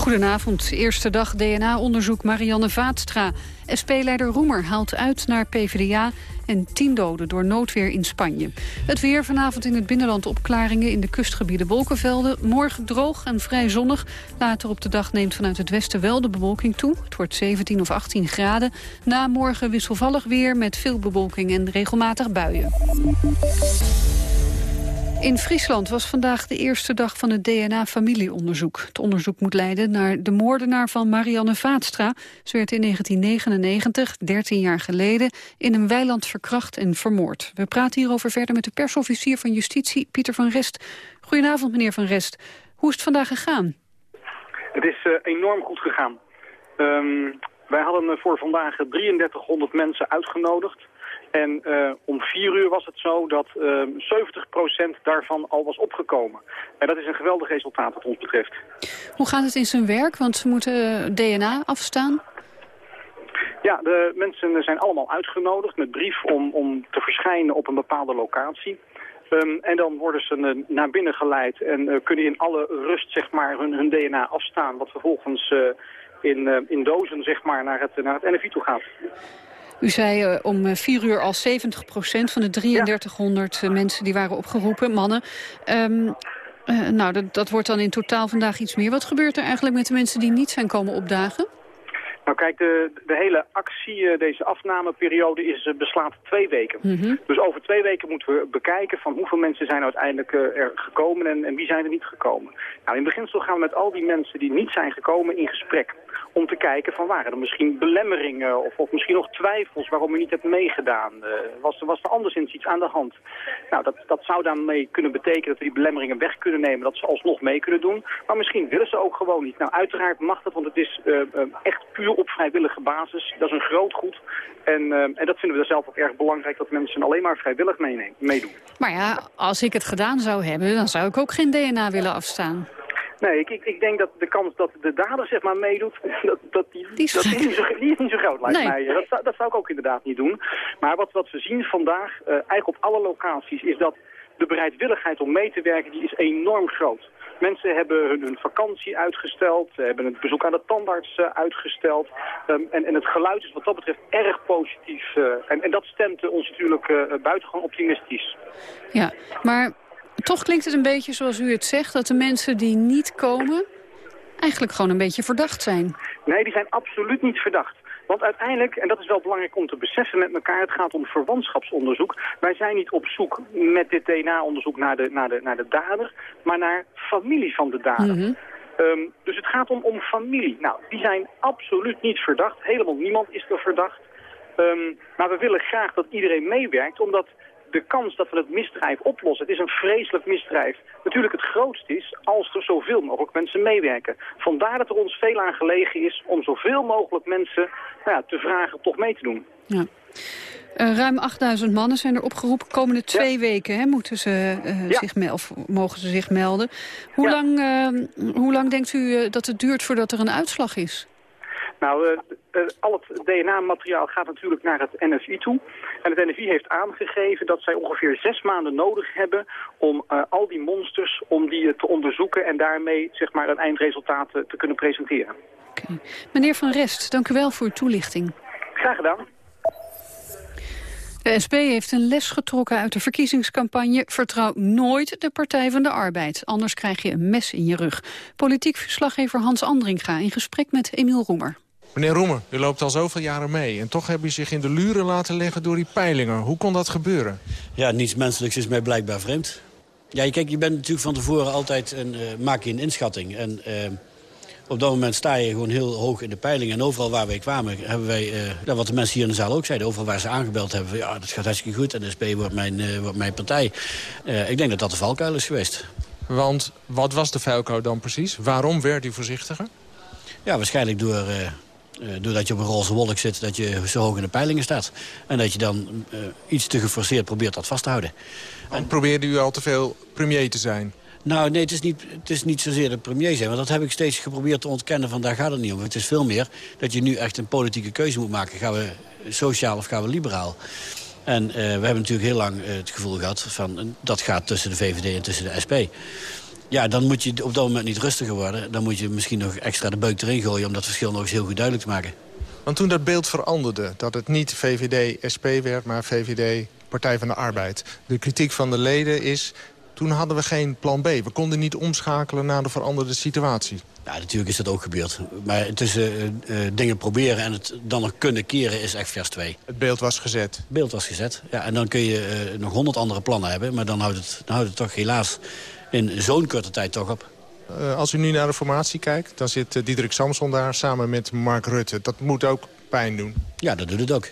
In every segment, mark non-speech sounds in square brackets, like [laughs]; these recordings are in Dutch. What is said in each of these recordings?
Goedenavond. Eerste dag DNA-onderzoek Marianne Vaatstra. SP-leider Roemer haalt uit naar PvdA en tien doden door noodweer in Spanje. Het weer vanavond in het binnenland opklaringen in de kustgebieden wolkenvelden. Morgen droog en vrij zonnig. Later op de dag neemt vanuit het westen wel de bewolking toe. Het wordt 17 of 18 graden. Na morgen wisselvallig weer met veel bewolking en regelmatig buien. In Friesland was vandaag de eerste dag van het DNA-familieonderzoek. Het onderzoek moet leiden naar de moordenaar van Marianne Vaatstra. Ze werd in 1999, 13 jaar geleden, in een weiland verkracht en vermoord. We praten hierover verder met de persofficier van Justitie, Pieter van Rest. Goedenavond, meneer van Rest. Hoe is het vandaag gegaan? Het is uh, enorm goed gegaan. Um, wij hadden voor vandaag 3300 mensen uitgenodigd. En uh, om vier uur was het zo dat uh, ehm, 70% daarvan al was opgekomen. En dat is een geweldig resultaat wat ons betreft. Hoe gaat het in zijn werk? Want ze moeten eh, DNA afstaan. Ja, de mensen zijn allemaal uitgenodigd met brief om, om te verschijnen op een bepaalde locatie. Um, en dan worden ze naar binnen geleid en uh, kunnen in alle rust zeg maar, hun, hun DNA afstaan. Wat vervolgens uh, in, in dozen zeg maar, naar, het, naar het NFI toe gaat. U zei uh, om eh, vier uur al 70 procent van de 3300 ja. Eh, mensen die waren opgeroepen, mannen. Um, uh, nou, dat, dat wordt dan in totaal vandaag iets meer. Wat gebeurt er eigenlijk met de mensen die niet zijn komen opdagen? Nou kijk, de, de hele actie, deze afnameperiode, is, beslaat twee weken. Mm -hmm. Dus over twee weken moeten we bekijken van hoeveel mensen zijn uiteindelijk er gekomen en, en wie zijn er niet gekomen. Nou, in beginsel gaan we met al die mensen die niet zijn gekomen in gesprek om te kijken van waren er misschien belemmeringen of, of misschien nog twijfels waarom u niet hebt meegedaan. Uh, was, was er anderszins iets aan de hand? Nou, dat, dat zou daarmee kunnen betekenen dat we die belemmeringen weg kunnen nemen, dat ze alsnog mee kunnen doen. Maar misschien willen ze ook gewoon niet. Nou, uiteraard mag dat, want het is uh, uh, echt puur op vrijwillige basis. Dat is een groot goed. En, en dat vinden we zelf ook erg belangrijk, dat mensen alleen maar vrijwillig meedoen. Maar ja, als ik het gedaan zou hebben, dan zou ik ook geen DNA willen afstaan. Nee, ik, ik, ik, denk dat de kans dat de dader zeg maar meedoet, [laughs] dat, dat, die, die, is, dat die, niet zo, die is niet zo groot lijkt nee. mij. Dat, dat zou ik ook inderdaad niet doen. Maar wat, wat we zien vandaag, uh, eigenlijk op alle locaties, is dat de bereidwilligheid om mee te werken, die is enorm groot. Mensen hebben hun, hun vakantie uitgesteld, hebben het bezoek aan de tandarts uh, uitgesteld. Um, en, en het geluid is wat dat betreft erg positief. Uh, en, en dat stemt ons natuurlijk buitengewoon optimistisch. Ja, maar toch klinkt het een beetje zoals u het zegt... dat de mensen die niet komen eigenlijk gewoon een beetje verdacht zijn. Nee, die zijn absoluut niet verdacht. Want uiteindelijk, en dat is wel belangrijk om te beseffen met elkaar... het gaat om verwantschapsonderzoek. Wij zijn niet op zoek met dit DNA-onderzoek naar de, naar, de, naar de dader... maar naar familie van de dader. Mm -hmm. um, dus het gaat om, om familie. Nou, die zijn absoluut niet verdacht. Helemaal niemand is er verdacht. Um, maar we willen graag dat iedereen meewerkt, omdat de kans dat we het misdrijf oplossen, het is een vreselijk misdrijf, natuurlijk het grootst is als er zoveel mogelijk mensen meewerken. Vandaar dat er ons veel aan gelegen is om zoveel mogelijk mensen nou ja, te vragen toch mee te doen. Ja. Uh, ruim 8000 mannen zijn er opgeroepen. Komende twee ja. weken hè, moeten ze, uh, ja. zich of mogen ze zich melden. Hoe, lang, uh, hoe lang denkt u dat het duurt voordat er een uitslag is? Nou, uh, uh, al het DNA-materiaal gaat natuurlijk naar het NFI toe. En het NFI heeft aangegeven dat zij ongeveer zes maanden nodig hebben om uh, al die monsters, om die te onderzoeken en daarmee zeg maar, een eindresultaat te kunnen presenteren. Okay. Meneer Van Rest, dank u wel voor uw toelichting. Graag gedaan. De SP heeft een les getrokken uit de verkiezingscampagne. Vertrouw nooit de Partij van de Arbeid, anders krijg je een mes in je rug. Politiek verslaggever Hans Andringa in gesprek met Emiel Roemer. Meneer Roemer, u loopt al zoveel jaren mee... en toch heb u zich in de luren laten leggen door die peilingen. Hoe kon dat gebeuren? Ja, niets menselijks is mij blijkbaar vreemd. Ja, kijk, je bent natuurlijk van tevoren altijd een, uh, maak je een inschatting. En uh, op dat moment sta je gewoon heel hoog in de peiling. En overal waar wij kwamen, hebben wij, uh, wat de mensen hier in de zaal ook zeiden... overal waar ze aangebeld hebben, ja, dat gaat hartstikke goed... en de SP wordt mijn, wordt mijn partij. ik denk dat dat de valkuil is geweest. Want wat was de valkuil dan precies? Waarom werd u voorzichtiger? Ja, waarschijnlijk door... Uh, doordat je op een roze wolk zit, dat je zo hoog in de peilingen staat. En dat je dan uh, iets te geforceerd probeert dat vast te houden. En probeerde u al te veel premier te zijn? Nou, nee, het is, niet, het is niet zozeer de premier zijn. Want dat heb ik steeds geprobeerd te ontkennen van daar gaat het niet om. Het is veel meer dat je nu echt een politieke keuze moet maken. Gaan we sociaal of gaan we liberaal? En we hebben natuurlijk heel lang het gevoel gehad van dat gaat tussen de VVD en tussen de SP. Ja, dan moet je op dat moment niet rustiger worden. Dan moet je misschien nog extra de beuk erin gooien... om dat verschil nog eens heel goed duidelijk te maken. Want toen dat beeld veranderde, dat het niet VVD-SP werd... maar VVD Partij van de Arbeid. De kritiek van de leden is... toen hadden we geen plan B. We konden niet omschakelen naar de veranderde situatie. Ja, natuurlijk is dat ook gebeurd. Maar tussen uh, dingen proberen en het dan nog kunnen keren is echt vers 2. Het beeld was gezet? Het beeld was gezet, ja. En dan kun je uh, nog honderd andere plannen hebben... maar dan houdt het, dan houdt het toch helaas in zo'n korte tijd toch op. Uh, als u nu naar de formatie kijkt, dan zit uh, Diederik Samson daar samen met Mark Rutte. Dat moet ook pijn doen. Ja, dat doet het ook.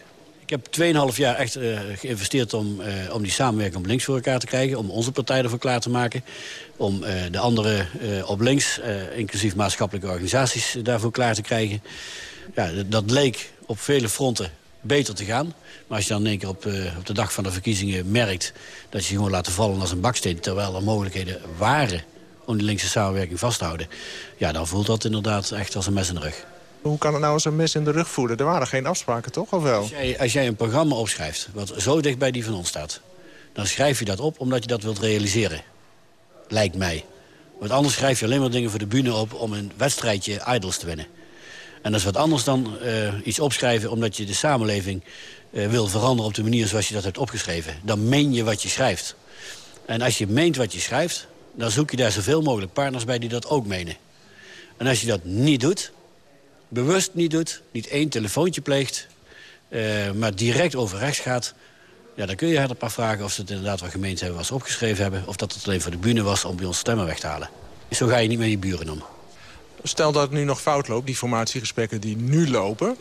Ik heb 2,5 jaar echt uh, geïnvesteerd om, om die samenwerking op links voor elkaar te krijgen. Om onze partij ervoor klaar te maken. Om de andere op links, inclusief maatschappelijke organisaties, daarvoor klaar te krijgen. Ja, dat leek op vele fronten beter te gaan. Maar als je dan in één keer op, op de dag van de verkiezingen merkt... dat je je gewoon laten vallen als een baksteen... terwijl er mogelijkheden waren om die linkse samenwerking vast te houden... ja, dan voelt dat inderdaad echt als een mes in de rug. Hoe kan het nou als een mes in de rug voelen? Er waren geen afspraken, toch? Of wel? Als jij, als jij een programma opschrijft wat zo dicht bij die van ons staat... dan schrijf je dat op omdat je dat wilt realiseren. Lijkt mij. Want anders schrijf je alleen maar dingen voor de bühne op... om een wedstrijdje idols te winnen. En dat is wat anders dan uh, iets opschrijven omdat je de samenleving uh, wil veranderen... op de manier zoals je dat hebt opgeschreven. Dan meen je wat je schrijft. En als je meent wat je schrijft, dan zoek je daar zoveel mogelijk partners bij die dat ook menen. En als je dat niet doet, bewust niet doet, niet één telefoontje pleegt... Uh, maar direct over rechts gaat... Ja, dan kun je een paar vragen of ze het inderdaad wat gemeend hebben... ze opgeschreven hebben, of dat het alleen voor de bühne was... om bij ons stemmen weg te halen. Zo ga je niet met je buren om. Stel dat het nu nog fout loopt, die formatiegesprekken die nu lopen...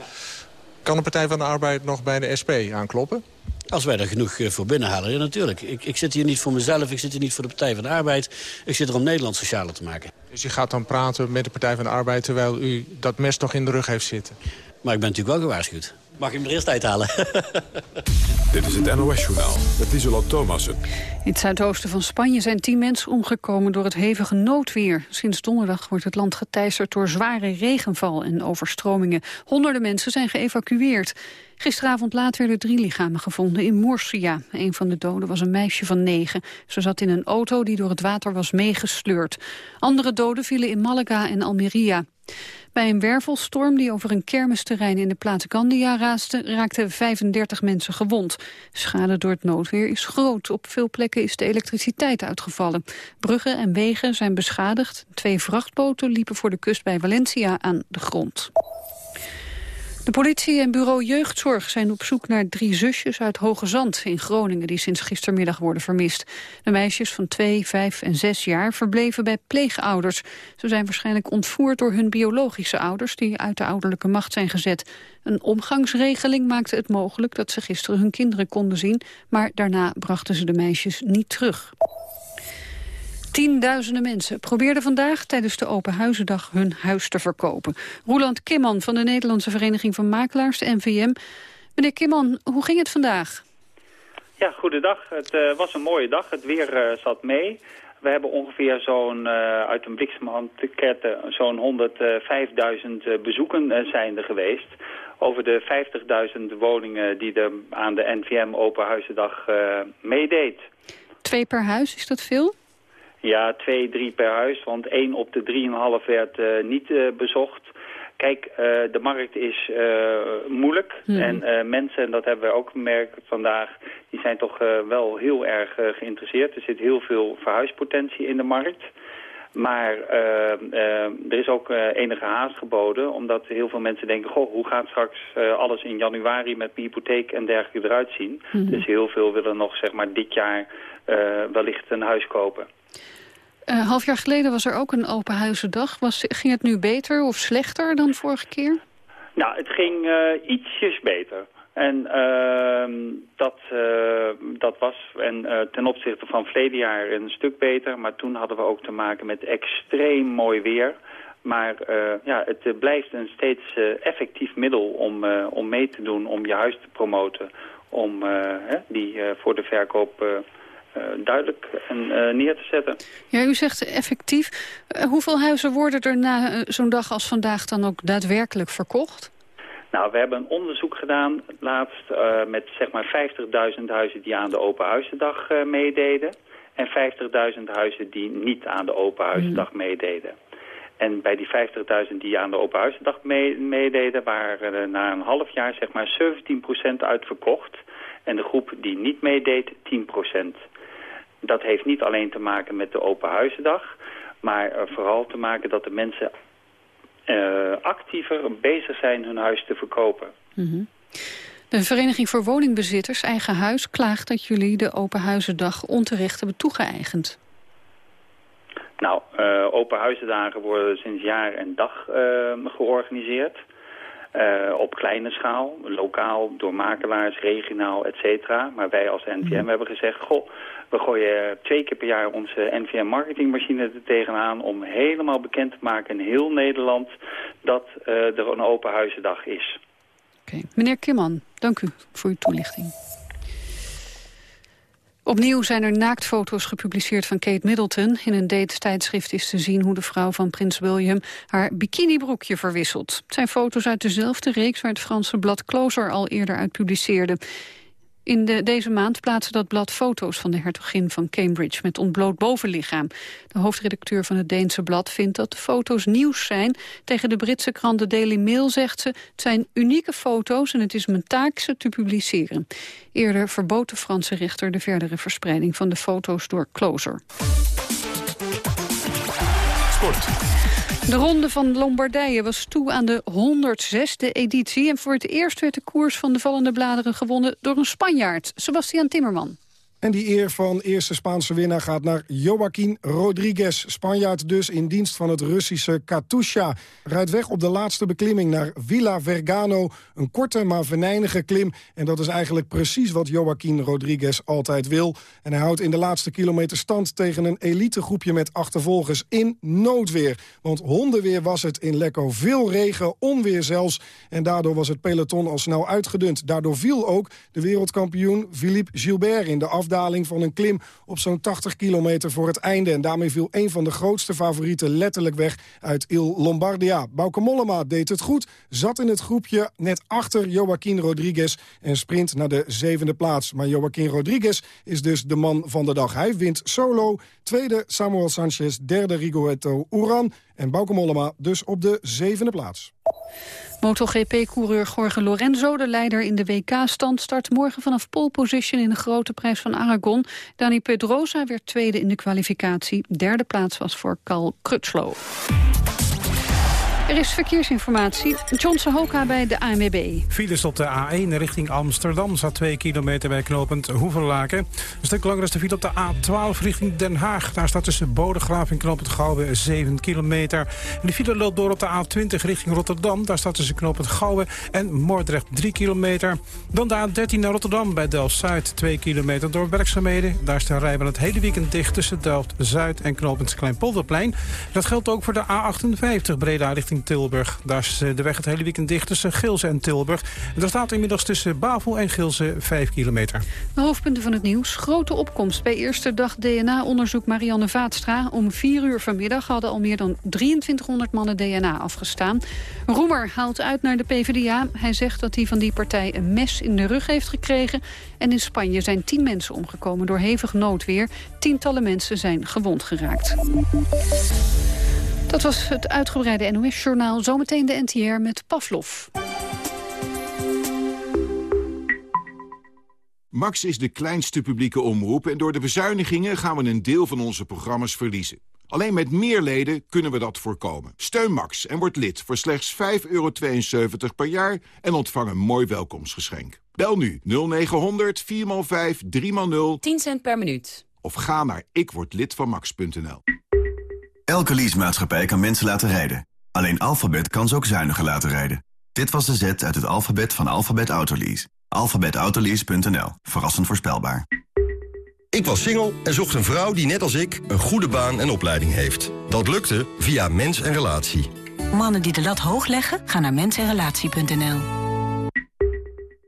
kan de Partij van de Arbeid nog bij de SP aankloppen? Als wij er genoeg voor binnenhalen, ja natuurlijk. Ik, ik zit hier niet voor mezelf, ik zit hier niet voor de Partij van de Arbeid. Ik zit er om Nederland socialer te maken. Dus je gaat dan praten met de Partij van de Arbeid... terwijl u dat mes nog in de rug heeft zitten? Maar ik ben natuurlijk wel gewaarschuwd. Mag ik hem er eerst uithalen? [laughs] Dit is het NOS-journaal met Isola Thomassen. In het zuidoosten van Spanje zijn tien mensen omgekomen door het hevige noodweer. Sinds donderdag wordt het land geteisterd door zware regenval en overstromingen. Honderden mensen zijn geëvacueerd. Gisteravond laat werden drie lichamen gevonden in Murcia. Een van de doden was een meisje van negen. Ze zat in een auto die door het water was meegesleurd. Andere doden vielen in Malaga en Almeria. Bij een wervelstorm die over een kermisterrein in de plaats Gandia raasde, raakten 35 mensen gewond. Schade door het noodweer is groot. Op veel plekken is de elektriciteit uitgevallen. Bruggen en wegen zijn beschadigd. Twee vrachtboten liepen voor de kust bij Valencia aan de grond. De politie en bureau jeugdzorg zijn op zoek naar drie zusjes uit Hoge Zand in Groningen die sinds gistermiddag worden vermist. De meisjes van twee, vijf en zes jaar verbleven bij pleegouders. Ze zijn waarschijnlijk ontvoerd door hun biologische ouders die uit de ouderlijke macht zijn gezet. Een omgangsregeling maakte het mogelijk dat ze gisteren hun kinderen konden zien, maar daarna brachten ze de meisjes niet terug. Tienduizenden mensen probeerden vandaag tijdens de Open Huizendag hun huis te verkopen. Roland Kimman van de Nederlandse Vereniging van Makelaars, de NVM. Meneer Kimman, hoe ging het vandaag? Ja, goedendag. Het uh, was een mooie dag. Het weer uh, zat mee. We hebben ongeveer zo'n, uh, uit een bliksemhandkette, zo'n 105.000 bezoeken zijn er geweest. Over de 50.000 woningen die er aan de NVM Open Huizendag meedeed. Twee per huis, is dat veel? Ja, twee, drie per huis, want één op de drieënhalf werd uh, niet uh, bezocht. Kijk, uh, de markt is moeilijk Mhm. en mensen, en dat hebben we ook gemerkt vandaag, die zijn toch wel heel erg geïnteresseerd. Er zit heel veel verhuispotentie in de markt. Maar er is ook enige haast geboden, omdat heel veel mensen denken... goh, hoe gaat straks alles in januari met mijn hypotheek en dergelijke eruit zien? Mhm. Dus heel veel willen nog zeg maar, dit jaar wellicht een huis kopen. Uh, half jaar geleden was er ook een open huizendag. Was, ging het nu beter of slechter dan vorige keer? Nou, het ging uh, ietsjes beter. En uh, dat, uh, dat was en, ten opzichte van verleden jaar een stuk beter. Maar toen hadden we ook te maken met extreem mooi weer. Maar ja, het blijft een steeds effectief middel om, om mee te doen, om je huis te promoten. Om hè, die voor de verkoop duidelijk en, uh, neer te zetten. Ja, u zegt effectief. Uh, hoeveel huizen worden er na zo'n dag als vandaag dan ook daadwerkelijk verkocht? Nou, we hebben een onderzoek gedaan laatst uh, met zeg maar 50.000 huizen die aan de Open Huizendag uh, meededen. En 50.000 huizen die niet aan de Open Huizendag mm. meededen. En bij die 50.000 die aan de Open Huizendag meededen... waren er na een half jaar zeg maar 17% uitverkocht. En de groep die niet meedeed 10%. Dat heeft niet alleen te maken met de Open Huizendag... maar vooral te maken dat de mensen uh, actiever bezig zijn hun huis te verkopen. Mm De Vereniging voor Woningbezitters Eigen Huis klaagt dat jullie de Open Huizendag onterecht hebben toegeëigend. Nou, uh, Open Huizendagen worden sinds jaar en dag uh, georganiseerd. Uh, op kleine schaal, lokaal, door makelaars, regionaal, et cetera. Maar wij als NVM mhm. hebben gezegd, goh, we gooien twee keer per jaar onze NVM marketingmachine er tegenaan... om helemaal bekend te maken in heel Nederland dat uh, er een open huizendag is. Oké, Meneer Kimman, dank u voor uw toelichting. Opnieuw zijn er naaktfoto's gepubliceerd van Kate Middleton. In een date-tijdschrift is te zien hoe de vrouw van prins William haar bikinibroekje verwisselt. Het zijn foto's uit dezelfde reeks waar het Franse blad Closer al eerder uit publiceerde. In de, deze maand plaatste dat blad foto's van de hertogin van Cambridge met ontbloot bovenlichaam. De hoofdredacteur van het Deense blad vindt dat de foto's nieuws zijn. Tegen de Britse krant The Daily Mail zegt ze... het zijn unieke foto's en het is mijn taak ze te publiceren. Eerder verbood de Franse rechter de verdere verspreiding van de foto's door Closer. Sport. De ronde van Lombardije was toe aan de 106e editie... en voor het eerst werd de koers van de vallende bladeren gewonnen door een Spanjaard, Sebastian Timmerman. En die eer van eerste Spaanse winnaar gaat naar Joaquín Rodriguez. Spanjaard dus in dienst van het Russische Katusha. Rijdt weg op de laatste beklimming naar Villa Vergano. Een korte maar venijnige klim. En dat is eigenlijk precies wat Joaquín Rodriguez altijd wil. En hij houdt in de laatste kilometer stand tegen een elitegroepje met achtervolgers in noodweer. Want hondenweer was het in Lecco. Veel regen, onweer zelfs. En daardoor was het peloton al snel uitgedund. Daardoor viel ook de wereldkampioen Philippe Gilbert in de afdeling afdaling van een klim op zo'n 80 kilometer voor het einde. En daarmee viel een van de grootste favorieten letterlijk weg uit Il Lombardia. Bauke Mollema deed het goed, zat in het groepje net achter Joaquin Rodriguez... en sprint naar de zevende plaats. Maar Joaquin Rodriguez is dus de man van de dag. Hij wint solo, tweede Samuel Sanchez, derde Rigoletto Uran... en Bauke Mollema dus op de zevende plaats. MotoGP-coureur Jorge Lorenzo, de leider in de WK-stand... start morgen vanaf pole position in de grote prijs van Aragon. Dani Pedrosa werd tweede in de kwalificatie. Derde plaats was voor Carl Crutchlow. Er is verkeersinformatie. Johnson Hoka bij de ANWB. Files op de A1 richting Amsterdam. Zat 2 kilometer bij knooppunt Hoevenlaken. Een stuk langer is de file op de A12 richting Den Haag. Daar staat tussen Bodegraaf en knooppunt Gouwen 7 kilometer. De file loopt door op de A20 richting Rotterdam. Daar staat tussen knooppunt Gouwen en Moordrecht 3 kilometer. Dan de A13 naar Rotterdam bij Delft-Zuid 2 kilometer door werkzaamheden. Daar is de rijbaan het hele weekend dicht tussen Delft-Zuid en knooppunt Kleinpolderplein. Dat geldt ook voor de A58 Breda richting Tilburg. Daar is eh, de weg het hele weekend dicht tussen Gilze en Tilburg. En staat inmiddels tussen Bavel en Gilze 5 kilometer. De hoofdpunten van het nieuws. Grote opkomst bij eerste dag DNA-onderzoek Marianne Vaatstra. Om 4 uur vanmiddag hadden al meer dan 2300 mannen DNA afgestaan. Roemer haalt uit naar de PvdA. Hij zegt dat hij van die partij een mes in de rug heeft gekregen. En in Spanje zijn 10 mensen omgekomen door hevig noodweer. Tientallen mensen zijn gewond geraakt. Dat was het uitgebreide NOS-journaal. Zometeen de NTR met Pavlov. Max is de kleinste publieke omroep en door de bezuinigingen gaan we een deel van onze programma's verliezen. Alleen met meer leden kunnen we dat voorkomen. Steun Max en word lid voor slechts 5,72 per jaar en ontvang een mooi welkomstgeschenk. Bel nu 0900 4x5 3x0 10 cent per minuut. Of ga naar ikwordlidvanmax.nl. Elke leasemaatschappij kan mensen laten rijden. Alleen Alphabet kan ze ook zuiniger laten rijden. Dit was de Z uit het alfabet van Alphabet Autolease. Alphabetautolease.nl. Verrassend voorspelbaar. Ik was single en zocht een vrouw die net als ik een goede baan en opleiding heeft. Dat lukte via Mens en Relatie. Mannen die de lat hoog leggen, gaan naar mensenrelatie.nl.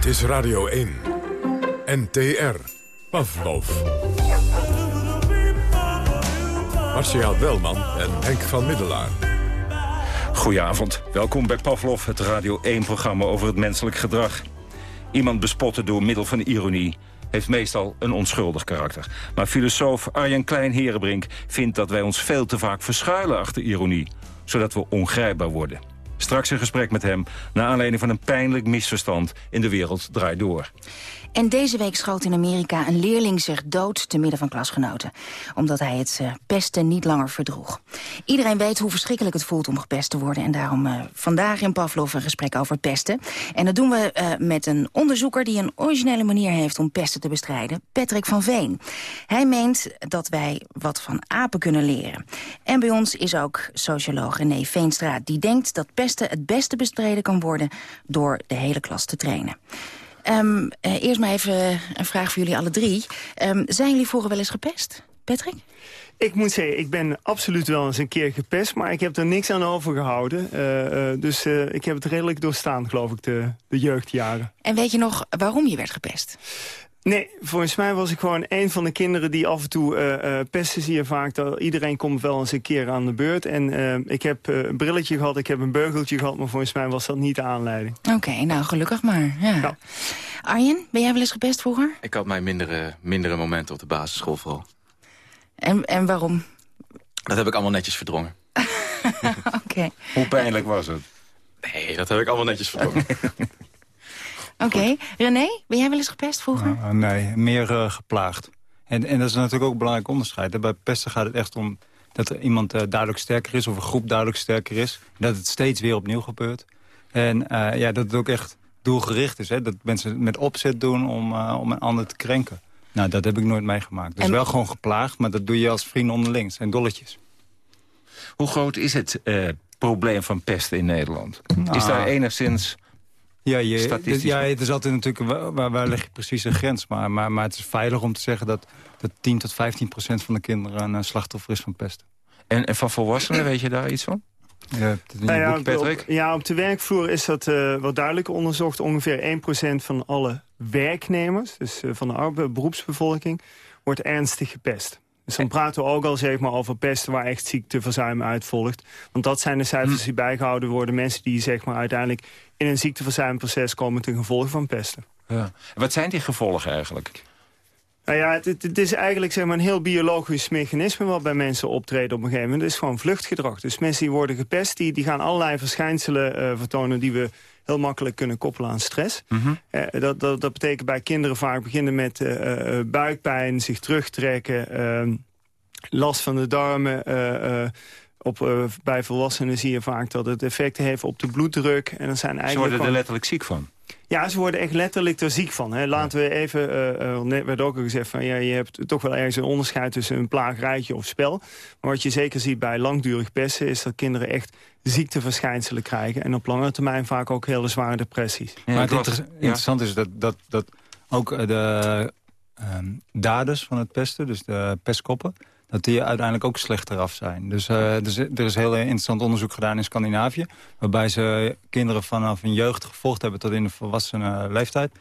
Dit is Radio 1. NTR. Pavlov. Marcia Welman en Henk van Middelaar. Goedenavond. Welkom bij Pavlov, het Radio 1-programma over het menselijk gedrag. Iemand bespotten door middel van ironie heeft meestal een onschuldig karakter. Maar filosoof Arjen Klein-Herenbrink vindt dat wij ons veel te vaak verschuilen achter ironie, zodat we ongrijpbaar worden. Straks een gesprek met hem, naar aanleiding van een pijnlijk misverstand in de wereld draait door. En deze week schoot in Amerika een leerling zich dood te midden van klasgenoten. Omdat hij het uh, pesten niet langer verdroeg. Iedereen weet hoe verschrikkelijk het voelt om gepest te worden. En daarom uh, vandaag in Pavlov een gesprek over pesten. En dat doen we uh, met een onderzoeker die een originele manier heeft om pesten te bestrijden. Patrick van Veen. Hij meent dat wij wat van apen kunnen leren. En bij ons is ook socioloog René Veenstra. Die denkt dat pesten het beste bestreden kan worden door de hele klas te trainen. Um, uh, eerst maar even een vraag voor jullie alle drie. Um, zijn jullie vroeger wel eens gepest? Patrick? Ik moet zeggen, ik ben absoluut wel eens een keer gepest... maar ik heb er niks aan overgehouden. Uh, uh, dus uh, ik heb het redelijk doorstaan, geloof ik, de, de jeugdjaren. En weet je nog waarom je werd gepest? Nee, volgens mij was ik gewoon een van de kinderen die af en toe uh, uh, pesten zie je vaak. Dat iedereen komt wel eens een keer aan de beurt. En uh, ik heb een brilletje gehad, ik heb een beugeltje gehad, maar volgens mij was dat niet de aanleiding. Oké, okay, nou gelukkig maar. Ja. ja. Arjen, ben jij wel eens gepest vroeger? Ik had mijn mindere, mindere momenten op de basisschool vooral. En, en waarom? Dat heb ik allemaal netjes verdrongen. [laughs] Oké. Okay. Hoe pijnlijk was het? Nee, dat heb ik allemaal netjes verdrongen. [laughs] Oké. Okay. René, ben jij wel eens gepest vroeger? Uh, nee, meer uh, geplaagd. En, en dat is natuurlijk ook een belangrijk onderscheid. Bij pesten gaat het echt om dat er iemand uh, duidelijk sterker is... of een groep duidelijk sterker is. Dat het steeds weer opnieuw gebeurt. En ja, dat het ook echt doelgericht is. Hè. Dat mensen met opzet doen om, om een ander te krenken. Nou, dat heb ik nooit meegemaakt. Dus en... wel gewoon geplaagd, maar dat doe je als vrienden onderling. en dolletjes. Hoe groot is het probleem van pesten in Nederland? Nou, is daar enigszins... Ja, je, ja, het is altijd natuurlijk, waar, waar leg je precies een grens? Maar, maar, maar het is veilig om te zeggen dat, dat 10 tot 15 procent van de kinderen een slachtoffer is van pesten. En, en van volwassenen, weet je daar iets van? Ja, nou ja, Patrick? Op, ja, op de werkvloer is dat uh, wat duidelijk onderzocht. Ongeveer 1% van alle werknemers, dus uh, van de beroepsbevolking, wordt ernstig gepest. Dus dan praten we ook al zeg maar, over pesten waar echt ziekteverzuim uit volgt. Want dat zijn de cijfers die bijgehouden worden. Mensen die zeg maar, uiteindelijk in een ziekteverzuimproces komen ten gevolge van pesten. Ja. Wat zijn die gevolgen eigenlijk? Nou ja, het, het, is eigenlijk zeg maar, een heel biologisch mechanisme wat bij mensen optreedt op een gegeven moment. Het is gewoon vluchtgedrag. Dus mensen die worden gepest, die, die gaan allerlei verschijnselen uh, vertonen die we heel makkelijk kunnen koppelen aan stress. Mm -hmm. uh, dat, dat, dat betekent bij kinderen vaak beginnen met uh, buikpijn, zich terugtrekken, ehm, last van de darmen. Op, bij volwassenen zie je vaak dat het effect heeft op de bloeddruk. En dan zijn eigenlijk Ze worden er letterlijk ziek van? Ja, ze worden echt letterlijk er ziek van. Hè. Laten we even, uh, net werd ook al gezegd... van ja, je hebt toch wel ergens een onderscheid tussen een plaagrijtje of spel. Maar wat je zeker ziet bij langdurig pesten... is dat kinderen echt ziekteverschijnselen krijgen. En op lange termijn vaak ook hele zware depressies. Ja, maar het inter ja. interessant is dat, dat, dat ook de um, daders van het pesten... dus de pestkoppen dat die uiteindelijk ook slechter af zijn. Dus, uh, dus er is heel interessant onderzoek gedaan in Scandinavië... waarbij ze kinderen vanaf een jeugd gevolgd hebben tot in de volwassene leeftijd.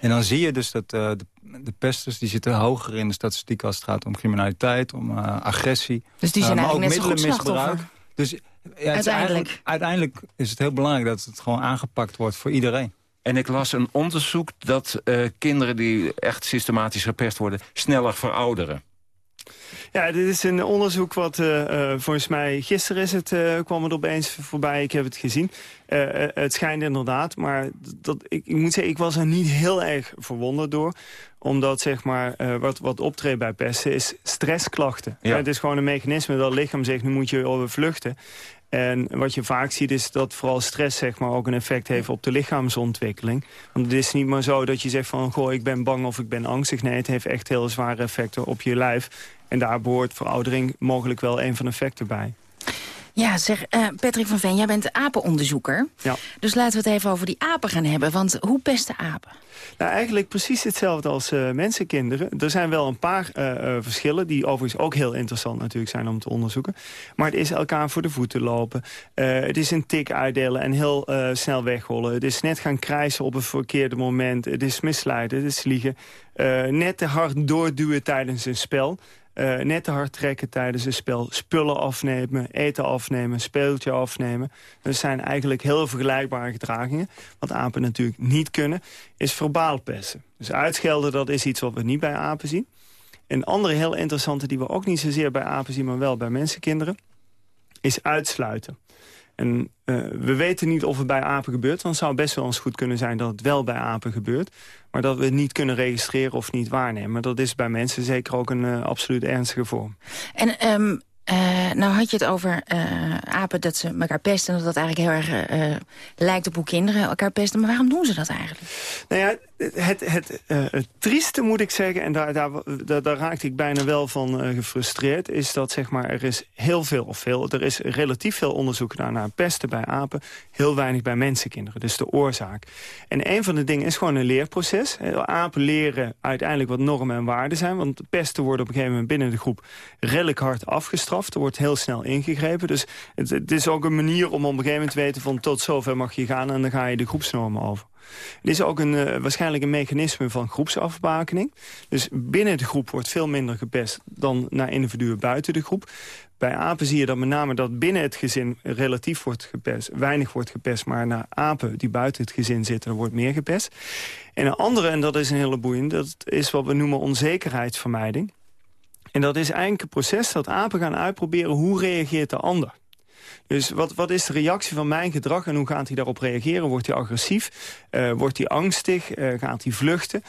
En dan zie je dus dat uh, de, de pesters die zitten hoger in de statistiek... als het gaat om criminaliteit, om uh, agressie. Dus die zijn maar ook middelenmisbruik. Dus ja, uiteindelijk. uiteindelijk is het heel belangrijk dat het gewoon aangepakt wordt voor iedereen. En ik las een onderzoek dat kinderen die echt systematisch gepest worden... sneller verouderen. Ja, dit is een onderzoek wat uh, uh, volgens mij gisteren is het, uh, kwam het opeens voorbij. Ik heb het gezien. het schijnt inderdaad, maar dat, ik, ik, moet zeggen, ik was er niet heel erg verwonderd door omdat zeg maar, wat, wat optreedt bij pesten is stressklachten. Ja. Het is gewoon een mechanisme dat het lichaam zegt, nu moet je vluchten. En wat je vaak ziet is dat vooral stress zeg maar, ook een effect heeft op de lichaamsontwikkeling. Want het is niet maar zo dat je zegt van... goh, ik ben bang of ik ben angstig. Nee, het heeft echt heel zware effecten op je lijf. En daar behoort veroudering mogelijk wel een van de effecten bij. Ja, zeg, uh, Patrick van Ven, jij bent apenonderzoeker. Ja. Dus laten we het even over die apen gaan hebben. Want hoe pesten apen? Nou, eigenlijk precies hetzelfde als uh, mensenkinderen. Er zijn wel een paar uh, verschillen... die overigens ook heel interessant natuurlijk zijn om te onderzoeken. Maar het is elkaar voor de voeten lopen. het is een tik uitdelen en heel snel wegrollen. Het is net gaan krijsen op een verkeerde moment. Het is misleiden, het is liegen. net te hard doorduwen tijdens een spel. Uh, net te hard trekken tijdens een spel. Spullen afnemen, eten afnemen, speeltje afnemen. Dat zijn eigenlijk heel vergelijkbare gedragingen. Wat apen natuurlijk niet kunnen, is verbaal pesten. Dus uitschelden, dat is iets wat we niet bij apen zien. Een andere heel interessante die we ook niet zozeer bij apen zien... maar wel bij mensenkinderen, is uitsluiten. En uh, we weten niet of het bij apen gebeurt. Dan zou het best wel eens goed kunnen zijn dat het wel bij apen gebeurt. Maar dat we het niet kunnen registreren of niet waarnemen. Dat is bij mensen zeker ook een uh, absoluut ernstige vorm. En um, uh, nou had je het over uh, apen dat ze elkaar pesten... en dat dat eigenlijk heel erg uh, lijkt op hoe kinderen elkaar pesten. Maar waarom doen ze dat eigenlijk? Nou ja, het, het, het trieste moet ik zeggen... en daar, daar, daar, daar raakte ik bijna wel van gefrustreerd... is dat zeg maar, er is heel veel, of veel... er is relatief veel onderzoek naar, naar pesten bij apen... heel weinig bij mensenkinderen, dus de oorzaak. En een van de dingen is gewoon een leerproces. Apen leren uiteindelijk wat normen en waarden zijn... want pesten worden op een gegeven moment binnen de groep... redelijk hard afgestraft er wordt heel snel ingegrepen. Dus het, is ook een manier om op een gegeven moment te weten... van tot zover mag je gaan en dan ga je de groepsnormen over. Het is ook een, uh, waarschijnlijk een mechanisme van groepsafbakening. Dus binnen de groep wordt veel minder gepest dan naar individuen buiten de groep. Bij apen zie je dat met name dat binnen het gezin relatief wordt gepest. Weinig wordt gepest, maar naar apen die buiten het gezin zitten wordt meer gepest. En een andere, en dat is een hele boeiende, dat is wat we noemen onzekerheidsvermijding. En dat is eigenlijk een proces dat apen gaan uitproberen... hoe reageert de ander? Dus wat, wat is de reactie van mijn gedrag en hoe gaat hij daarop reageren? Wordt hij agressief? Uh, wordt hij angstig? Uh, gaat hij vluchten?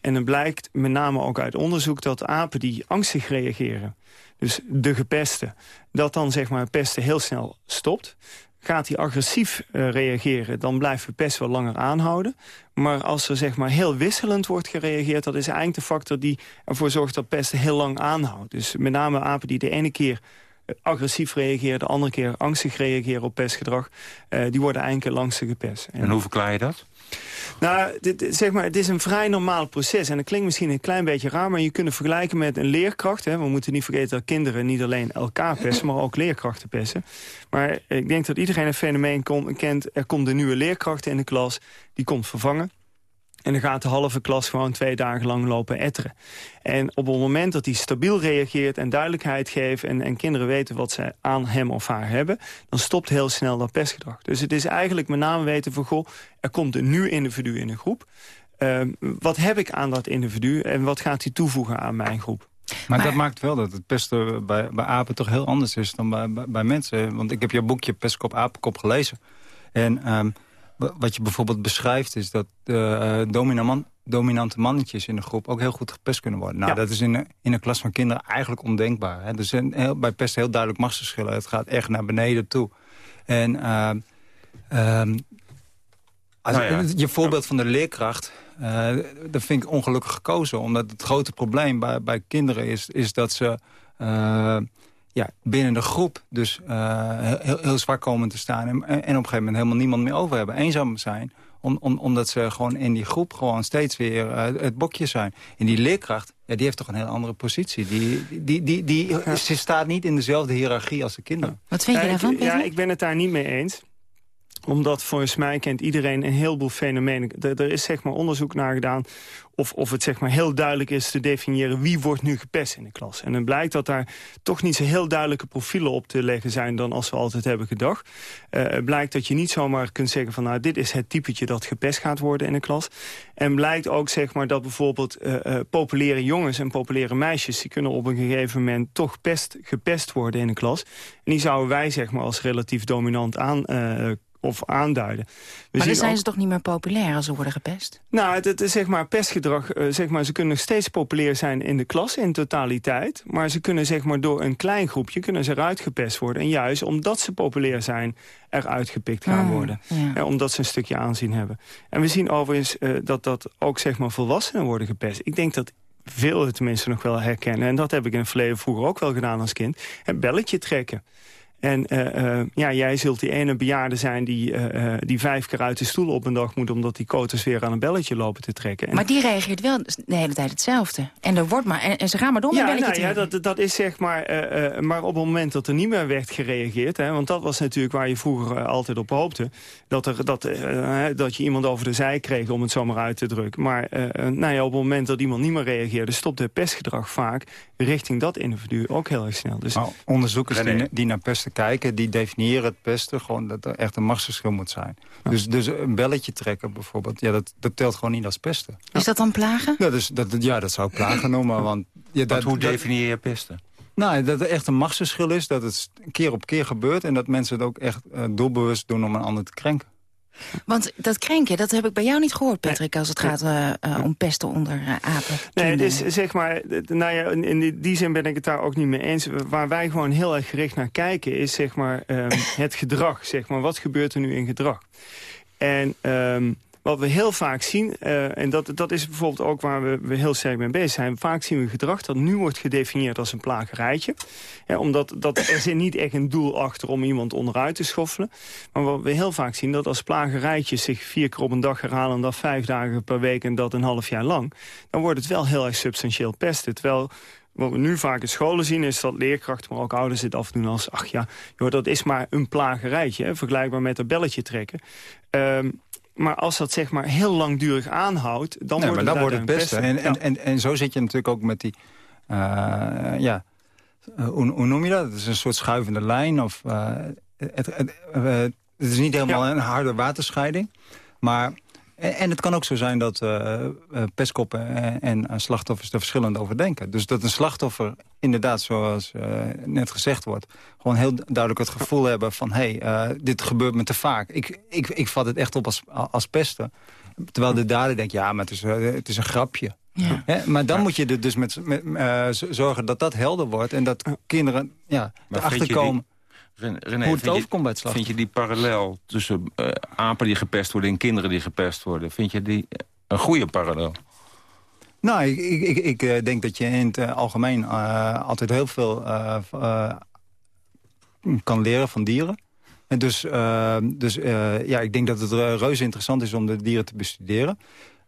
En dan blijkt met name ook uit onderzoek dat apen die angstig reageren... dus de gepesten, dat dan zeg maar pesten heel snel stopt. Gaat hij agressief uh, reageren, dan blijft de pest wel langer aanhouden. Maar als er zeg maar heel wisselend wordt gereageerd... dat is eigenlijk de factor die ervoor zorgt dat pesten heel lang aanhoudt. Dus met name apen die de ene keer agressief reageren... de andere keer angstig reageren op pestgedrag... Uh, die worden eigenlijk langste gepest. En, en hoe verklaar je dat? Nou, dit, zeg maar, het is een vrij normaal proces. En dat klinkt misschien een klein beetje raar... maar je kunt het vergelijken met een leerkracht. Hè. We moeten niet vergeten dat kinderen niet alleen elkaar [laughs] pesten... maar ook leerkrachten pesten. Maar ik denk dat iedereen een fenomeen kent. Er komt een nieuwe leerkracht in de klas. Die komt vervangen. En dan gaat de halve klas gewoon twee dagen lang lopen etteren. En op het moment dat hij stabiel reageert en duidelijkheid geeft... En, en kinderen weten wat ze aan hem of haar hebben... dan stopt heel snel dat pestgedrag. Dus het is eigenlijk met name weten van... goh, er komt een nieuw individu in een groep. Uh, wat heb ik aan dat individu en wat gaat hij toevoegen aan mijn groep? Maar, dat maakt wel dat het pesten bij, bij apen toch heel anders is dan bij, bij, bij mensen. Want ik heb jouw boekje Pestkop Apenkop gelezen. En um, wat je bijvoorbeeld beschrijft is dat uh, dominante mannetjes in de groep ook heel goed gepest kunnen worden. Nou, dat is in een, in een klas van kinderen eigenlijk ondenkbaar. Hè. Er zijn heel, bij pest heel duidelijk machtsverschillen. Het gaat echt naar beneden toe. En uh, um, als, nou ja. je voorbeeld van de leerkracht, uh, dat vind ik ongelukkig gekozen. Omdat het grote probleem bij, bij kinderen is, is dat ze... Ja, binnen de groep dus uh, heel, heel zwaar komen te staan... En, en op een gegeven moment helemaal niemand meer over hebben. Eenzaam zijn, om, om, omdat ze gewoon in die groep gewoon steeds weer uh, het bokje zijn. En die leerkracht, ja, die heeft toch een heel andere positie. Die, die, die, die, ja. Ze staat niet in dezelfde hiërarchie als de kinderen. Wat vind je daarvan, Ja, ik ben het daar niet mee eens omdat volgens mij kent iedereen een heleboel fenomenen. Er, er is zeg maar onderzoek naar gedaan of, of het zeg maar heel duidelijk is te definiëren... wie wordt nu gepest in de klas. En dan blijkt dat daar toch niet zo heel duidelijke profielen op te leggen zijn... dan als we altijd hebben gedacht. Uh, blijkt dat je niet zomaar kunt zeggen van... nou, dit is het typetje dat gepest gaat worden in de klas. En blijkt ook zeg maar, dat bijvoorbeeld uh, populaire jongens en populaire meisjes... die kunnen op een gegeven moment toch pest, gepest worden in de klas. En die zouden wij zeg maar, als relatief dominant aan of aanduiden. We maar dan zijn ze toch niet meer populair als ze worden gepest? Nou, het, het zeg maar pestgedrag, uh, zeg maar, ze kunnen nog steeds populair zijn in de klas in totaliteit. Maar ze kunnen zeg maar door een klein groepje kunnen ze eruit gepest worden. En juist omdat ze populair zijn, eruit gepikt gaan ah, worden. Ja, omdat ze een stukje aanzien hebben. En we zien overigens uh, dat dat ook zeg maar volwassenen worden gepest. Ik denk dat veel tenminste nog wel herkennen... en dat heb ik in het verleden vroeger ook wel gedaan als kind... een belletje trekken. En uh, uh, ja, jij zult die ene bejaarde zijn die, uh, die vijf keer uit de stoel op een dag moet... omdat die koters weer aan een belletje lopen te trekken. Maar die reageert wel de hele tijd hetzelfde. En, er wordt maar, en, ze gaan maar door met ja, belletje nou, ja, dat, dat is zeg maar... maar op het moment dat er niet meer werd gereageerd... Hè, want dat was natuurlijk waar je vroeger altijd op hoopte... dat, er, dat, dat je iemand over de zij kreeg, om het zomaar uit te drukken. Maar nou ja, op het moment dat iemand niet meer reageerde... stopte het pestgedrag vaak richting dat individu ook heel erg snel. Dus, maar onderzoekers die, die naar kijken, die definiëren het pesten gewoon dat er echt een machtsverschil moet zijn. Dus, dus een belletje trekken bijvoorbeeld, ja, dat, dat telt gewoon niet als pesten. Is dat dan plagen? Ja, dus, dat, ja dat zou ik plagen noemen. [clears throat] Want, ja, dat, hoe definieer je pesten? Nou, dat er echt een machtsverschil is, dat het keer op keer gebeurt... en dat mensen het ook echt uh, doelbewust doen om een ander te krenken. Want dat krenken, dat heb ik bij jou niet gehoord, Patrick... als het gaat uh, uh, om pesten onder uh, apen. Nee, het is zeg maar... Nou ja, in die, die, zin ben ik het daar ook niet mee eens. Waar wij gewoon heel erg gericht naar kijken... is zeg maar um, [coughs] het gedrag. Zeg maar, wat gebeurt er nu in gedrag? En... Um, wat we heel vaak zien, uh, en dat, dat is bijvoorbeeld ook waar we, we heel sterk mee bezig zijn... vaak zien we gedrag dat nu wordt gedefinieerd als een plagerijtje. Ja, omdat dat, er zit niet echt een doel achter om iemand onderuit te schoffelen. Maar wat we heel vaak zien, dat als plagerijtjes zich vier keer op een dag herhalen... en dat vijf dagen per week en dat een half jaar lang... dan wordt het wel heel erg substantieel pesten. Terwijl wat we nu vaak in scholen zien is dat leerkrachten, maar ook ouders dit afdoen als... ach ja, joh, dat is maar een plagerijtje, hè, vergelijkbaar met een belletje trekken. Um, maar als dat zeg maar heel langdurig aanhoudt, dan nee, wordt maar het, dan wordt het beste. En, en, en, en zo zit je natuurlijk ook met die... Uh, ja, hoe, hoe, noem je dat? Het is een soort schuivende lijn. Of, uh, het, het, het, is niet helemaal ja. een harde waterscheiding. Maar en, en, het kan ook zo zijn dat uh, pestkoppen en, en, slachtoffers er verschillend over denken. Dus dat een slachtoffer inderdaad, zoals uh, net gezegd wordt... gewoon heel duidelijk het gevoel hebben van... hé, hey, dit gebeurt me te vaak. Ik, ik, ik vat het echt op als, als pesten. Terwijl de dader denkt, ja, maar het is, het is een grapje. Ja. maar dan ja. moet je er dus met, met zorgen dat dat helder wordt... en dat kinderen ja, erachter komen... René, Hoe het overkomt bij het slachtoffer. Vind je die parallel tussen uh, apen die gepest worden en kinderen die gepest worden... vind je die een goede parallel? Nou, ik, ik, ik uh, denk dat je in het uh, algemeen altijd heel veel kan leren van dieren. En dus dus ja, ik denk dat het reuze interessant is om de dieren te bestuderen.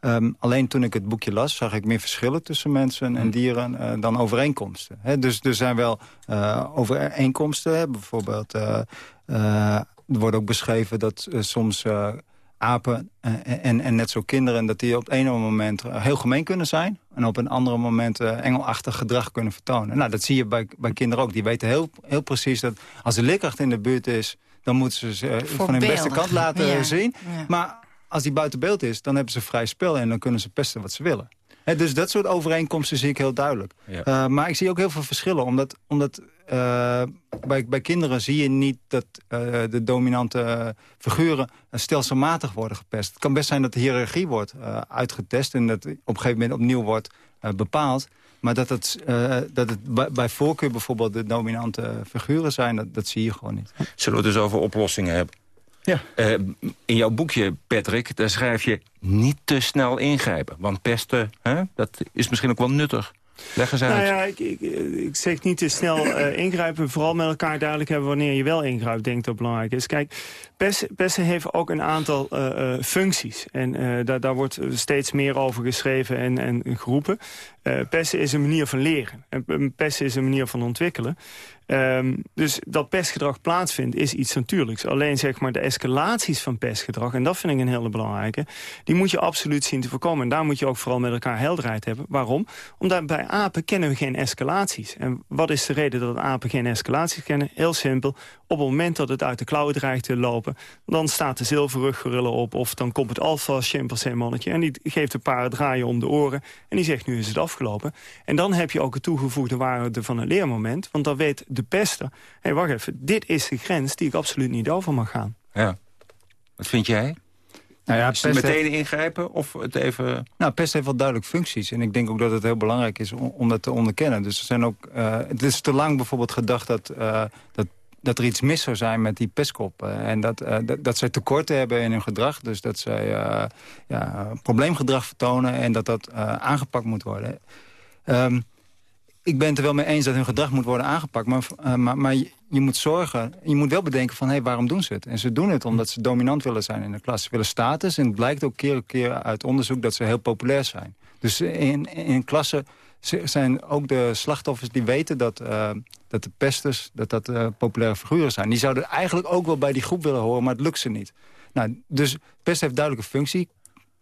Um, alleen toen ik het boekje las, zag ik meer verschillen tussen mensen en dieren uh, dan overeenkomsten. He, dus er zijn wel uh, overeenkomsten. Hè. Bijvoorbeeld, uh, er wordt ook beschreven dat soms apen en, en net zo kinderen... dat die op het ene moment heel gemeen kunnen zijn... en op een andere moment engelachtig gedrag kunnen vertonen. Nou, dat zie je bij, bij kinderen ook. Die weten heel, heel precies dat als de leerkracht in de buurt is... dan moeten ze ze van hun beste kant laten ja. zien. Ja. Maar als die buiten beeld is, dan hebben ze vrij spel... en dan kunnen ze pesten wat ze willen. He, dus dat soort overeenkomsten zie ik heel duidelijk. Ja. Uh, maar ik zie ook heel veel verschillen. Omdat, omdat uh, bij, bij kinderen zie je niet dat uh, de dominante figuren stelselmatig worden gepest. Het kan best zijn dat de hiërarchie wordt uitgetest... en dat op een gegeven moment opnieuw wordt bepaald. Maar dat het, dat het bij, bij, voorkeur bijvoorbeeld de dominante figuren zijn... Dat, dat zie je gewoon niet. Zullen we het dus over oplossingen hebben? Ja. Uh, in jouw boekje, Patrick, daar schrijf je niet te snel ingrijpen. Want pesten, hè, dat is misschien ook wel nuttig. Leg eens uit. Nou ja, ik, ik, ik zeg niet te snel uh, ingrijpen. Vooral met elkaar duidelijk hebben wanneer je wel ingrijpt. denk dat belangrijk is. Kijk, pesten, pesten heeft ook een aantal uh, functies. En daar, daar wordt steeds meer over geschreven en, en geroepen. Pesten is een manier van leren. En pesten is een manier van ontwikkelen. Um, dus dat pestgedrag plaatsvindt is iets natuurlijks. Alleen zeg maar de escalaties van pestgedrag, en dat vind ik een hele belangrijke... die moet je absoluut zien te voorkomen. En daar moet je ook vooral met elkaar helderheid hebben. Waarom? Omdat bij apen kennen we geen escalaties. En wat is de reden dat apen geen escalaties kennen? Heel simpel. Op het moment dat het uit de klauwen dreigt te lopen... dan staat de zilverruggorilla op of dan komt het alfa chimpansee mannetje... en die geeft een paar draaien om de oren en die zegt nu is het afgelopen. En dan heb je ook het toegevoegde waarde van een leermoment... want dan weet de pester... hé, hey, wacht even, dit is de grens die ik absoluut niet over mag gaan. Ja. Wat vind jij? Nou ja, pest meteen heeft... ingrijpen of het even... Nou, pest heeft wel duidelijk functies. En ik denk ook dat het heel belangrijk is om, om dat te onderkennen. Dus er zijn ook, uh, het is te lang bijvoorbeeld gedacht dat, uh, dat, dat er iets mis zou zijn met die pestkop. Uh, en dat, dat, dat zij tekorten hebben in hun gedrag. Dus dat zij ja, probleemgedrag vertonen en dat dat aangepakt moet worden. Ehm, ik ben het er wel mee eens dat hun gedrag moet worden aangepakt. Maar, uh, maar, je, moet zorgen, je moet wel bedenken van... hey, waarom doen ze het? En ze doen het omdat ze dominant willen zijn in de klas. Ze willen status en het blijkt ook keer op keer uit onderzoek... dat ze heel populair zijn. Dus in, in klassen zijn ook de slachtoffers die weten dat, uh, dat de pesters... dat dat uh, populaire figuren zijn. Die zouden eigenlijk ook wel bij die groep willen horen, maar het lukt ze niet. Nou, dus pest heeft duidelijke functie.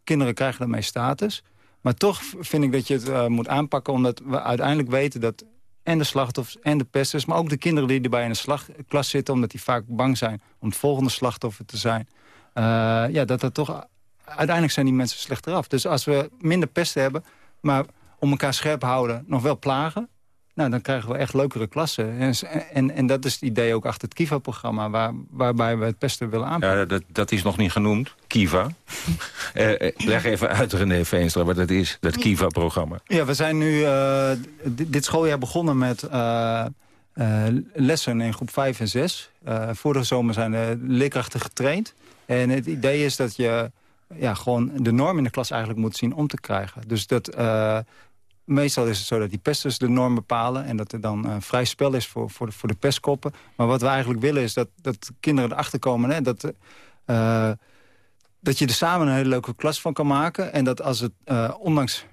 Kinderen krijgen daarmee status... Maar toch vind ik dat je het uh, moet aanpakken... omdat we uiteindelijk weten dat en de slachtoffers en de pesters... maar ook de kinderen die erbij in de slag, klas zitten... omdat die vaak bang zijn om het volgende slachtoffer te zijn... Ja, dat dat toch... Uiteindelijk zijn die mensen slechter af. Dus als we minder pesten hebben... maar om elkaar scherp houden nog wel plagen... Nou, dan krijgen we echt leukere klassen. En, en, en dat is het idee ook achter het Kiva-programma... Waar, waarbij we het pesten willen aanpakken. Ja, dat, dat is nog niet genoemd, Kiva. [laughs] eh, leg even uit, René Veenstra, wat dat is, dat Kiva-programma. Ja, we zijn nu uh, dit schooljaar begonnen met uh, uh, lessen in groep 5 en 6. vorige zomer zijn de leerkrachten getraind. En het idee is dat je ja, gewoon de norm in de klas eigenlijk moet zien om te krijgen. Dus dat meestal is het zo dat die pesters de norm bepalen... en dat er dan een vrij spel is voor, voor, de, voor de pestkoppen. Maar wat we eigenlijk willen is dat, dat kinderen erachter komen... Hè, dat, uh, dat je er samen een hele leuke klas van kan maken... en dat als het, uh, ondanks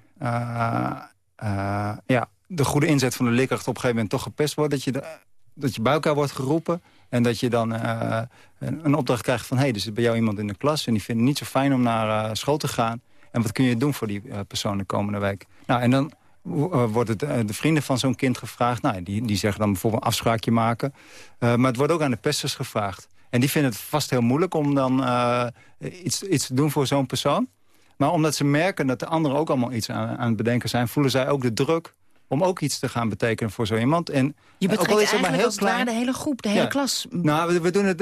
ja, de goede inzet van de leerkracht... op een gegeven moment toch gepest wordt... dat je, dat je bij elkaar wordt geroepen... en dat je dan een, een, opdracht krijgt van... hé, hey, er zit bij jou iemand in de klas... en die vindt het niet zo fijn om naar school te gaan... En wat kun je doen voor die persoon de komende week? Nou, en dan wordt het de vrienden van zo'n kind gevraagd. Nou, die, die zeggen dan bijvoorbeeld een afspraakje maken. Uh, maar het wordt ook aan de pesters gevraagd. En die vinden het vast heel moeilijk om dan uh, iets, iets te doen voor zo'n persoon. Maar omdat ze merken dat de anderen ook allemaal iets aan, aan het bedenken zijn... voelen zij ook de druk om ook iets te gaan betekenen voor zo iemand. En, Je betrekt ook al is het maar heel klein, de hele groep, de hele ja. klas. Nou, we, we doen het...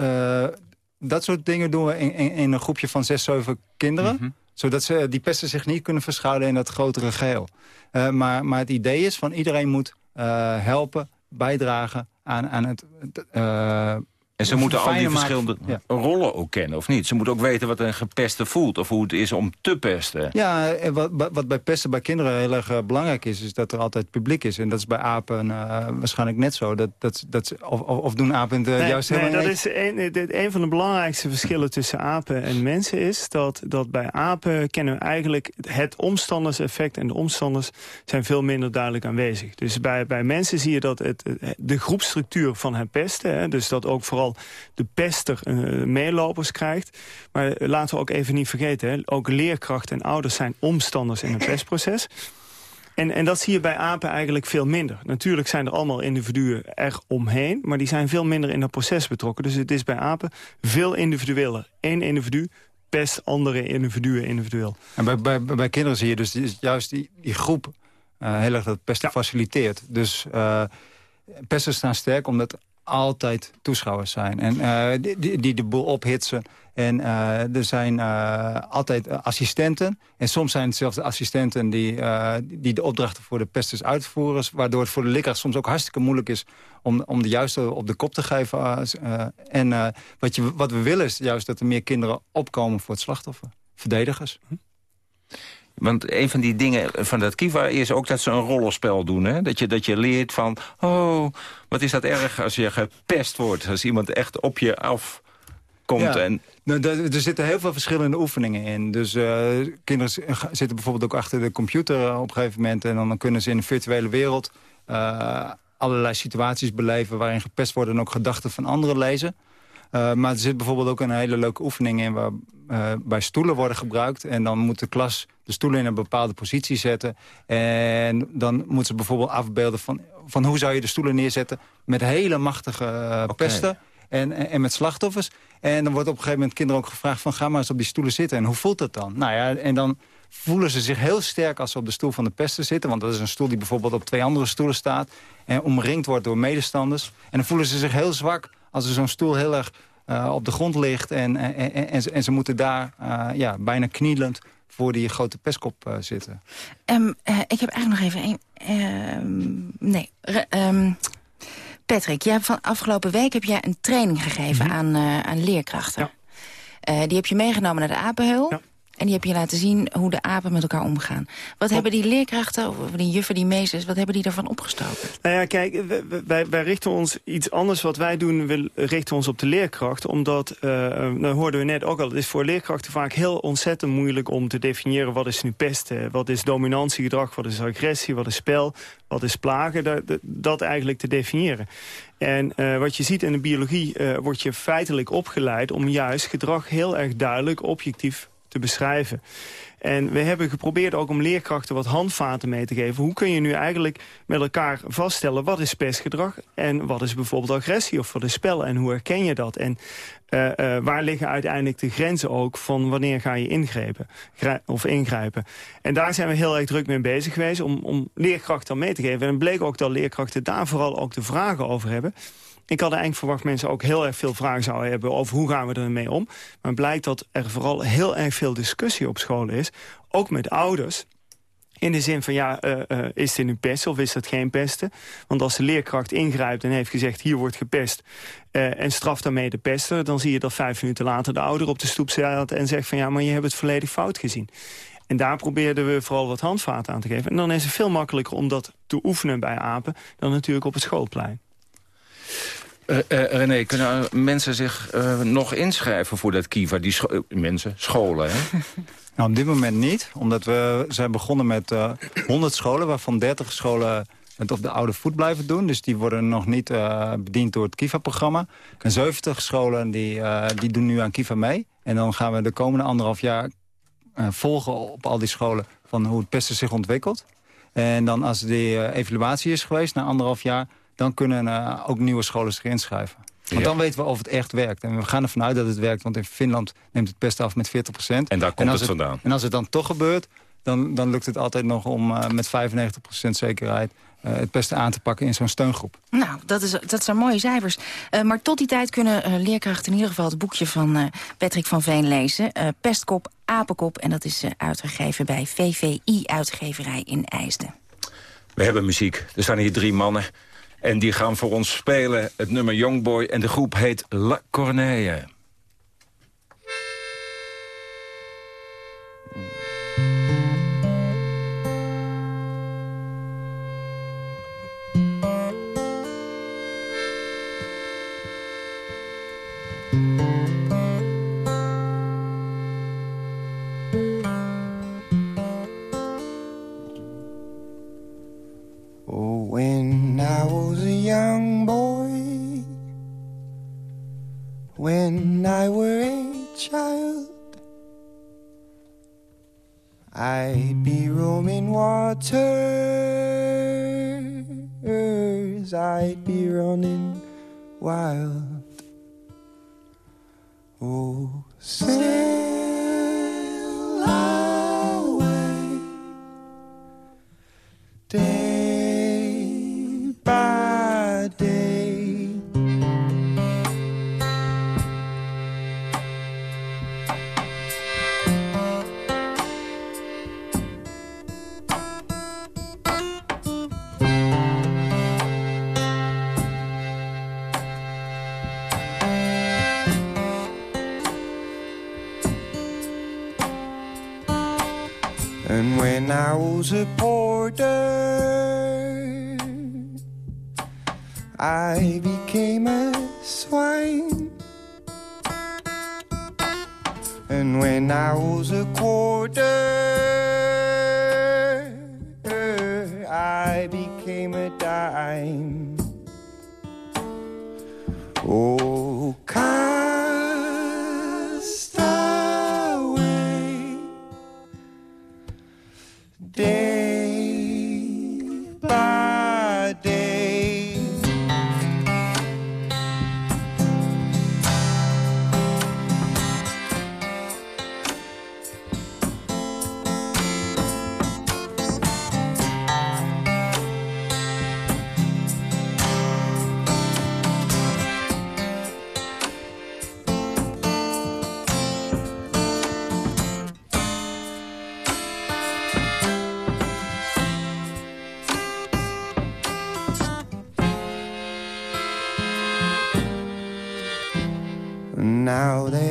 Uh, dat soort dingen doen we in, in, in, een groepje van zes, zeven kinderen... Mm -hmm zodat ze, die pesten zich niet kunnen verschuilen in dat grotere geheel. Uh, maar, maar het idee is van iedereen moet uh, helpen, bijdragen aan, aan het... En ze moeten al die verschillende ja. rollen ook kennen, of niet? Ze moeten ook weten wat een gepeste voelt, of hoe het is om te pesten. Ja, wat, wat bij pesten bij kinderen heel erg uh, belangrijk is... is dat er altijd publiek is. En dat is bij apen uh, waarschijnlijk net zo. Dat, dat, dat, of, of doen apen het nee, juist nee, helemaal dat is een, een van de belangrijkste verschillen tussen apen en mensen... is dat, dat bij apen kennen we eigenlijk het omstanderseffect... en de omstanders zijn veel minder duidelijk aanwezig. Dus bij, bij mensen zie je dat het, de groepstructuur van het pesten... Hè, dus dat ook vooral de pester uh, meelopers krijgt. Maar laten we ook even niet vergeten, hè, ook leerkrachten en ouders zijn omstanders in het [clears throat] pestproces. En, en dat zie je bij apen eigenlijk veel minder. Natuurlijk zijn er allemaal individuen er omheen... maar die zijn veel minder in dat proces betrokken. Dus het is bij apen veel individueler. Eén individu pest andere individuen individueel. En bij, bij, bij kinderen zie je dus juist die, die groep... Uh, heel erg dat pesten ja. faciliteert. Dus uh, pesten staan sterk omdat altijd toeschouwers zijn. En uh, die, die de boel ophitsen. En uh, er zijn uh, altijd assistenten. En soms zijn het zelfs de assistenten die, die de opdrachten voor de pesters uitvoeren. Waardoor het voor de leerkracht soms ook hartstikke moeilijk is... om, om de juiste op de kop te geven. en wat, je, wat we willen is juist dat er meer kinderen opkomen voor het slachtoffer. Verdedigers. Want een van die dingen van dat Kiva is ook dat ze een rollenspel doen. Hè? Dat, je, dat je leert van, oh, wat is dat erg als je gepest wordt. Als iemand echt op je af komt. Ja, en... nou, er zitten heel veel verschillende oefeningen in. Dus uh, kinderen zitten bijvoorbeeld ook achter de computer op een gegeven moment... en dan kunnen ze in een virtuele wereld uh, allerlei situaties beleven... waarin gepest worden en ook gedachten van anderen lezen. Uh, maar er zit bijvoorbeeld ook een hele leuke oefening in... waar uh, bij stoelen worden gebruikt. En dan moet de klas de stoelen in een bepaalde positie zetten. En dan moet ze bijvoorbeeld afbeelden van, van hoe zou je de stoelen neerzetten... met hele machtige uh, okay. pesten en, en, en, met slachtoffers. En dan wordt op een gegeven moment kinderen ook gevraagd... van ga maar eens op die stoelen zitten. En hoe voelt dat dan? Nou ja, en dan voelen ze zich heel sterk als ze op de stoel van de pesten zitten. Want dat is een stoel die bijvoorbeeld op twee andere stoelen staat... en omringd wordt door medestanders. En dan voelen ze zich heel zwak als er zo'n stoel heel erg uh, op de grond ligt. En, en, en, ze, en ze moeten daar uh, ja, bijna knielend voor die grote pestkop uh, zitten. Um, ik heb eigenlijk nog even een... Ehm, nee, um, Patrick, jij hebt van afgelopen week heb jij een training gegeven mm -hmm. aan, aan leerkrachten. Ja. die heb je meegenomen naar de Apenheul. Ja. En die heb je laten zien hoe de apen met elkaar omgaan. Wat hebben die leerkrachten, of die juffen, die meesters... wat hebben die daarvan opgestoken? Nou ja, kijk, wij, wij richten ons iets anders wat wij doen. We richten ons op de leerkracht. Omdat, uh, nou hoorden we net ook al... het is voor leerkrachten vaak heel ontzettend moeilijk om te definiëren... wat is nu pesten, wat is dominantiegedrag, wat is agressie, wat is spel... wat is plagen, dat, dat eigenlijk te definiëren. En uh, wat je ziet in de biologie uh, word je feitelijk opgeleid... om juist gedrag heel erg duidelijk, objectief te beschrijven. En we hebben geprobeerd ook om leerkrachten wat handvaten mee te geven. Hoe kun je nu eigenlijk met elkaar vaststellen wat is pestgedrag... en wat is bijvoorbeeld agressie of wat is spel en hoe herken je dat? En uh, uh, waar liggen uiteindelijk de grenzen ook van wanneer ga je ingrijpen, of ingrijpen. En daar zijn we heel erg druk mee bezig geweest om, om leerkrachten mee te geven. En het bleek ook dat leerkrachten daar vooral ook de vragen over hebben... Ik had eigenlijk verwacht mensen ook heel erg veel vragen zouden hebben... over hoe gaan we ermee om. Maar blijkt dat er vooral heel erg veel discussie op scholen is. Ook met ouders. In de zin van, ja, uh, uh, is dit nu pesten of is dat geen pesten? Want als de leerkracht ingrijpt en heeft gezegd... hier wordt gepest uh, en straft daarmee de pester... dan zie je dat vijf minuten later de ouder op de stoep staat... en zegt van, ja, maar je hebt het volledig fout gezien. En daar probeerden we vooral wat handvaten aan te geven. En dan is het veel makkelijker om dat te oefenen bij apen... dan natuurlijk op het schoolplein. Uh, uh, René, kunnen mensen zich uh, nog inschrijven voor dat Kiva? Die mensen, scholen, hè? [laughs] nou, op dit moment niet. Omdat we zijn begonnen met 100 scholen... waarvan 30 scholen het op de oude voet blijven doen. Dus die worden nog niet bediend door het Kiva-programma. En 70 scholen die, die doen nu aan Kiva mee. En dan gaan we de komende anderhalf jaar volgen op al die scholen... van hoe het pesten zich ontwikkelt. En dan als de evaluatie is geweest na anderhalf jaar dan kunnen uh, ook nieuwe scholen zich inschrijven. Want dan weten we of het echt werkt. En we gaan ervan uit dat het werkt, want in Finland neemt het pest af met 40% En daar komt het, vandaan. En als het dan toch gebeurt, dan, dan lukt het altijd nog om uh, met 95% zekerheid uh, het pesten aan te pakken in zo'n steungroep. Nou, dat, is, dat zijn mooie cijfers. Uh, maar tot die tijd kunnen uh, leerkrachten in ieder geval het boekje van Patrick van Veen lezen. Pestkop, Apenkop. En dat is uitgegeven bij VVI Uitgeverij in IJsden. We hebben muziek. Er staan hier drie mannen. En die gaan voor ons spelen het nummer Youngboy. En de groep heet La Corneille. Waters, I'd be running wild. Oh, sail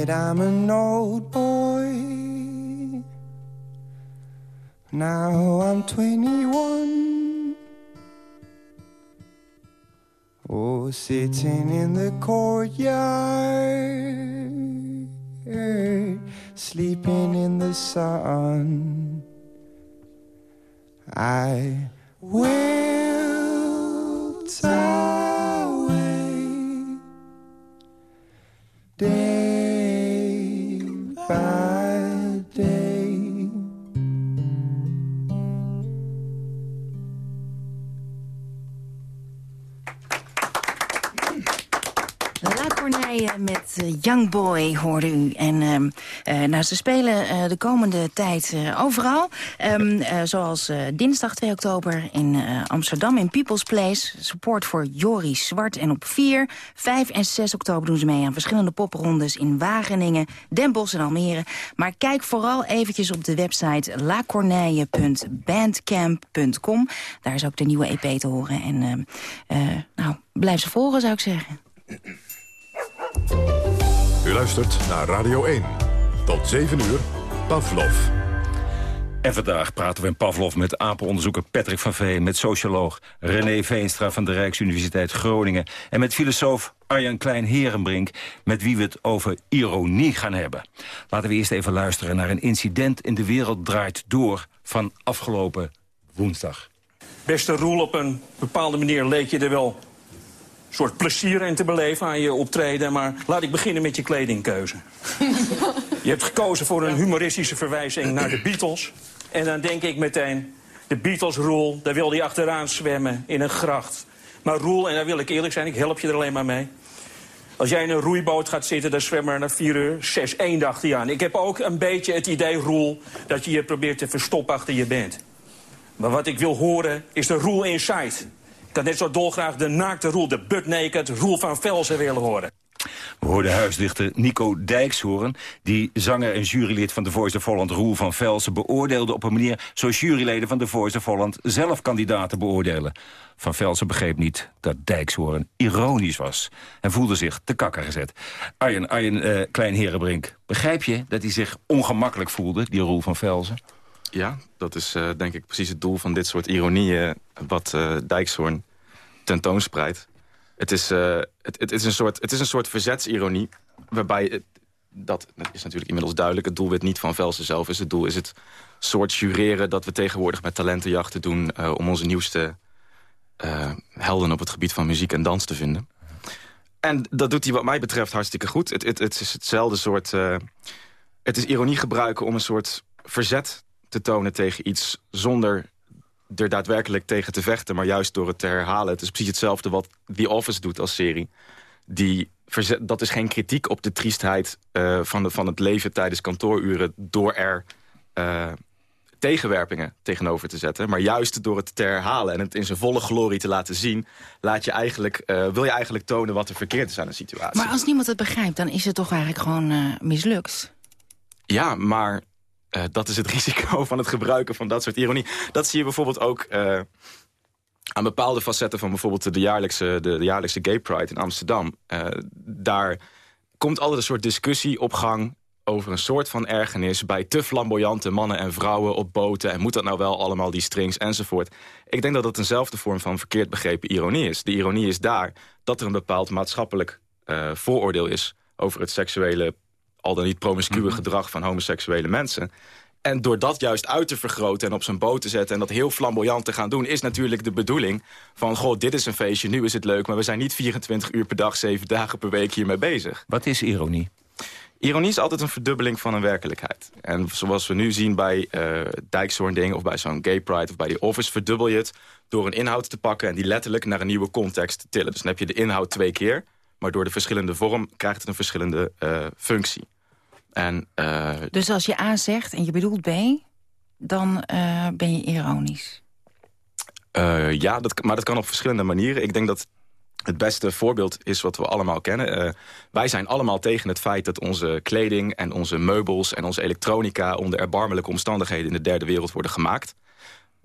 That I'm an old boy, Now I'm 21. Oh, sitting in the courtyard, sleeping in the sun. I will met eh, Young Boy hoorde u. En ehm, eh, nou, ze spelen eh, de komende tijd eh, overal. Ehm, eh, zoals dinsdag 2 oktober in Amsterdam in People's Place. Support voor Joris Zwart. En op 4, 5 en 6 oktober doen ze mee aan verschillende poprondes in Wageningen, Den Bosch en Almere. Maar kijk vooral eventjes op de website lacorneille.bandcamp.com. Daar is ook de nieuwe EP te horen. En ehm, eh, nou, blijf ze volgen zou ik zeggen. U luistert naar Radio 1. Tot 7 uur, Pavlov. En vandaag praten we in Pavlov met apenonderzoeker Patrick van Veen... met socioloog René Veenstra van de Rijksuniversiteit Groningen... en met filosoof Arjan Klein-Herenbrink... met wie we het over ironie gaan hebben. Laten we eerst even luisteren naar een incident in de wereld draait door... van afgelopen woensdag. Beste Roel, op een bepaalde manier leek je er wel soort plezier in te beleven aan je optreden. Maar laat ik beginnen met je kledingkeuze. je hebt gekozen voor een humoristische verwijzing naar de Beatles. En dan denk ik meteen, de Beatles, Roel, daar wil hij achteraan zwemmen in een gracht. Maar Roel, en daar wil ik eerlijk zijn, ik help je er alleen maar mee. Als jij in een roeiboot gaat zitten, dan zwemmen er na vier uur zes één dag die aan. Ik heb ook een beetje het idee, Roel, dat je je probeert te verstoppen achter je bent. Maar wat ik wil horen is de Roel Inside. Ik had net zo dolgraag de naakte Roel, de butt-naked Roel van Velzen willen horen. We hoorden huisdichter Nico Dijkshoorn... die zanger en jurylid van The Voice of Holland Roel van Velsen beoordeelde op een manier... zoals juryleden van The Voice of Holland zelf kandidaten beoordelen. Van Velsen begreep niet dat Dijkshoorn ironisch was... en voelde zich te kakker gezet. Arjen, Arjen eh, Klein-Herenbrink, begrijp je dat hij zich ongemakkelijk voelde, die Roel van Velsen? Ja, dat is eh, denk ik precies het doel van dit soort ironieën... wat eh Dijkshoorn tentoonspreidt. Het is, eh, het, het, is een soort, het is een soort verzetsironie... waarbij, het, dat, is natuurlijk inmiddels duidelijk... het doelwit niet van Velsen zelf is. Het doel is het soort jureren dat we tegenwoordig met talentenjachten doen... eh, om onze nieuwste eh, helden op het gebied van muziek en dans te vinden. En dat doet hij wat mij betreft hartstikke goed. Het, het, het is hetzelfde soort... eh, het is ironie gebruiken om een soort verzet te tonen tegen iets... zonder er daadwerkelijk tegen te vechten, maar juist door het te herhalen. Het is precies hetzelfde wat The Office doet als serie. Die dat is geen kritiek op de triestheid eh, van, de, van het leven tijdens kantooruren... door er eh, tegenwerpingen tegenover te zetten. Maar juist door het te herhalen en het in zijn volle glorie te laten zien... Laat je eigenlijk, eh, wil je eigenlijk tonen wat er verkeerd is aan een situatie. Maar als niemand het begrijpt, dan is het toch eigenlijk gewoon mislukt? Ja, maar eh, dat is het [laughs] risico van het gebruiken van dat soort ironie. Dat zie je bijvoorbeeld ook eh, aan bepaalde facetten van bijvoorbeeld de jaarlijkse, de, de jaarlijkse Gay Pride in Amsterdam. Eh, daar komt altijd een soort discussie op gang over een soort van ergernis... bij te flamboyante mannen en vrouwen op boten... en moet dat nou wel allemaal, die strings enzovoort. Ik denk dat dat eenzelfde vorm van verkeerd begrepen ironie is. De ironie is daar dat er een bepaald maatschappelijk vooroordeel is... over het seksuele, al dan niet promiscue gedrag van homoseksuele mensen... En door dat juist uit te vergroten en op zijn boot te zetten... en dat heel flamboyant te gaan doen... is natuurlijk de bedoeling van... goh, dit is een feestje, nu is het leuk... maar we zijn niet 24 uur per dag, 7 dagen per week hiermee bezig. Wat is ironie? Ironie is altijd een verdubbeling van een werkelijkheid. En zoals we nu zien bij uh, Dijkshoorn-ding... of bij zo'n gay pride of bij die office... verdubbel je het door een inhoud te pakken... en die letterlijk naar een nieuwe context te tillen. Dus dan heb je de inhoud twee keer... maar door de verschillende vorm krijgt het een verschillende uh, functie. En, uh, Dus als je A zegt en je bedoelt B, dan uh, ben je ironisch? Ja, dat, maar dat kan op verschillende manieren. Ik denk dat het beste voorbeeld is wat we allemaal kennen. Uh, wij zijn allemaal tegen het feit dat onze kleding en onze meubels... en onze elektronica onder erbarmelijke omstandigheden... in de derde wereld worden gemaakt.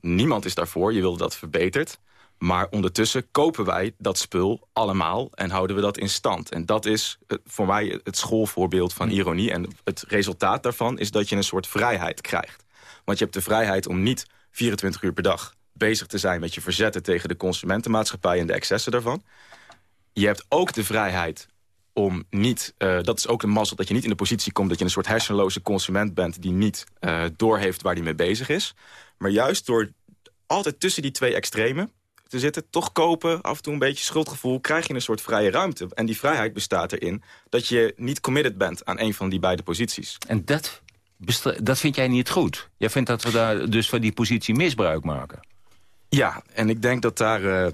Niemand is daarvoor, je wil dat verbeterd. Maar ondertussen kopen wij dat spul allemaal en houden we dat in stand. En dat is voor mij het schoolvoorbeeld van ironie. En het resultaat daarvan is dat je een soort vrijheid krijgt. Want je hebt de vrijheid om niet 24 uur per dag bezig te zijn met je verzetten tegen de consumentenmaatschappij en de excessen daarvan. Je hebt ook de vrijheid om niet... Uh, dat is ook een mazzel dat je niet in de positie komt... dat je een soort hersenloze consument bent... die niet uh, doorheeft waar hij mee bezig is. Maar juist door altijd tussen die twee extremen te zitten... toch kopen, af en toe een beetje schuldgevoel... krijg je een soort vrije ruimte. En die vrijheid bestaat erin dat je niet committed bent... aan een van die beide posities. En dat, dat vind jij niet goed? Jij vindt dat we daar dus van die positie misbruik maken? Ja, en ik denk dat daar... Uh,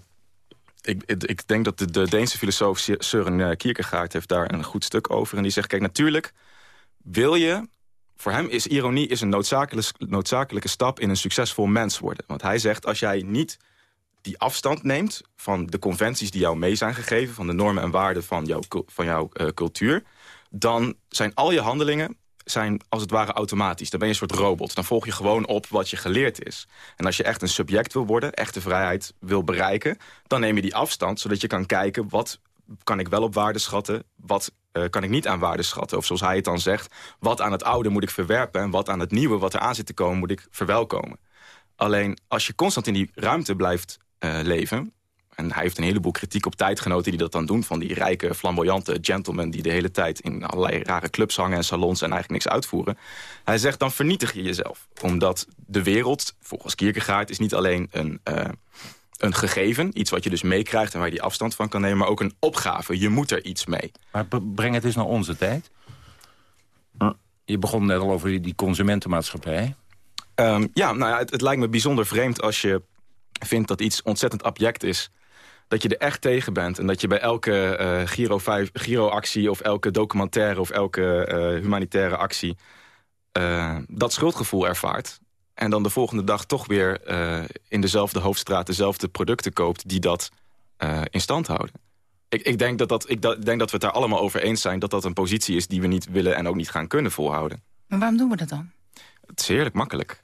ik, ik, denk dat de, de Deense filosoof Søren eh, Kierkegaard heeft daar een goed stuk over. En die zegt, kijk, natuurlijk wil je... Voor hem is ironie is een noodzakelijke, noodzakelijke stap in een succesvol mens worden. Want hij zegt, als jij niet die afstand neemt van de conventies die jou mee zijn gegeven... van de normen en waarden van jouw, van jouw uh, cultuur... dan zijn al je handelingen zijn als het ware automatisch. Dan ben je een soort robot. Dan volg je gewoon op wat je geleerd is. En als je echt een subject wil worden, echte vrijheid wil bereiken... dan neem je die afstand, zodat je kan kijken... wat kan ik wel op waarde schatten, wat uh, kan ik niet aan waarde schatten. Of zoals hij het dan zegt, wat aan het oude moet ik verwerpen... en wat aan het nieuwe, wat er aan zit te komen, moet ik verwelkomen. Alleen als je constant in die ruimte blijft uh, leven... En hij heeft een heleboel kritiek op tijdgenoten die dat dan doen... van die rijke, flamboyante gentlemen... die de hele tijd in allerlei rare clubs hangen en salons... en eigenlijk niks uitvoeren. Hij zegt, dan vernietig je jezelf. Omdat de wereld, volgens Kierkegaard... is niet alleen een, uh, een gegeven, iets wat je dus meekrijgt... en waar je die afstand van kan nemen... maar ook een opgave. Je moet er iets mee. Maar breng het eens naar onze tijd. Je begon net al over die, die consumentenmaatschappij. Um, ja, nou ja, het, het lijkt me bijzonder vreemd als je vindt dat iets ontzettend abject is dat je er echt tegen bent. En dat je bij elke uh, Giro, 5, Giro actie of elke documentaire of elke uh, humanitaire actie uh, dat schuldgevoel ervaart. En dan de volgende dag toch weer in dezelfde hoofdstraat dezelfde producten koopt die dat in stand houden. Ik, ik, denk dat dat, ik da denk dat we het daar allemaal over eens zijn... dat dat een positie is die we niet willen en ook niet gaan kunnen volhouden. Maar waarom doen we dat dan? Het is heerlijk makkelijk.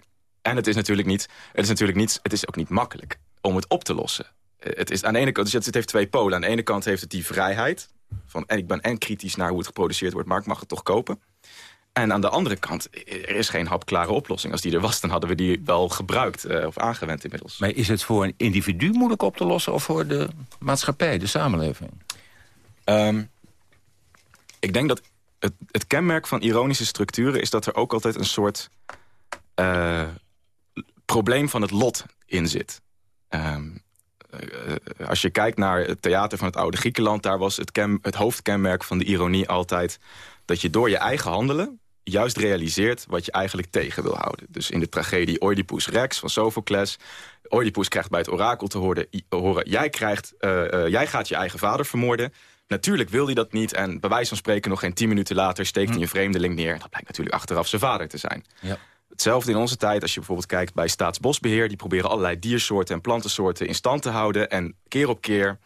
En het is natuurlijk niet, het is natuurlijk niet, het is ook niet makkelijk om het op te lossen. Eh, het is aan de ene kant, dus het heeft twee polen. Aan de ene kant heeft het die vrijheid. Van, en ik ben en kritisch naar hoe het geproduceerd wordt, maar ik mag het toch kopen. En aan de andere kant, er is geen hapklare oplossing. Als die er was, dan hadden we die wel gebruikt uh, of aangewend inmiddels. Maar is het voor een individu moeilijk op te lossen... of voor de maatschappij, de samenleving? Um, ik denk dat het, het, kenmerk van ironische structuren... is dat er ook altijd een soort uh, probleem van het lot in zit. Um, uh, als je kijkt naar het theater van het oude Griekenland... daar was het, het hoofdkenmerk van de ironie altijd... dat je door je eigen handelen juist realiseert wat je eigenlijk tegen wil houden. Dus in de tragedie Oedipus Rex van Sophocles... Oedipus krijgt bij het orakel te horen... horen jij, krijgt, uh, uh, jij gaat je eigen vader vermoorden... Natuurlijk wil hij dat niet en bij wijze van spreken nog geen tien minuten later steekt hij hm. een vreemdeling neer. Dat blijkt natuurlijk achteraf zijn vader te zijn. Ja. Hetzelfde in onze tijd, als je bijvoorbeeld kijkt bij Staatsbosbeheer... die proberen allerlei diersoorten en plantensoorten in stand te houden... en keer op keer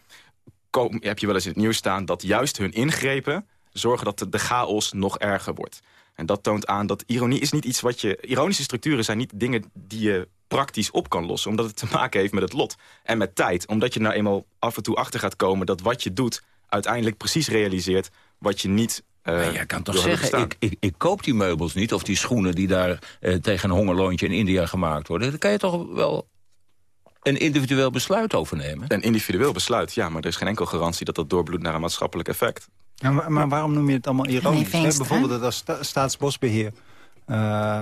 kom, heb je wel eens in het nieuws staan... dat juist hun ingrepen zorgen dat de, chaos nog erger wordt. En dat toont aan dat ironie is niet iets wat je... Ironische structuren zijn niet dingen die je praktisch op kan lossen. Omdat het te maken heeft met het lot en met tijd. Omdat je nou eenmaal af en toe achter gaat komen dat wat je doet... uiteindelijk precies realiseert wat je niet uh, jij kan toch zeggen, ik, ik, ik, koop die meubels niet... of die schoenen die daar uh, tegen een hongerloontje in India gemaakt worden. Dan kan je toch wel een individueel besluit overnemen? Een individueel besluit, ja, maar er is geen enkel garantie... dat dat doorbloedt naar een maatschappelijk effect. Ja, maar, maar, waarom noem je het allemaal ironisch? Nee, bijvoorbeeld dat als sta staatsbosbeheer uh,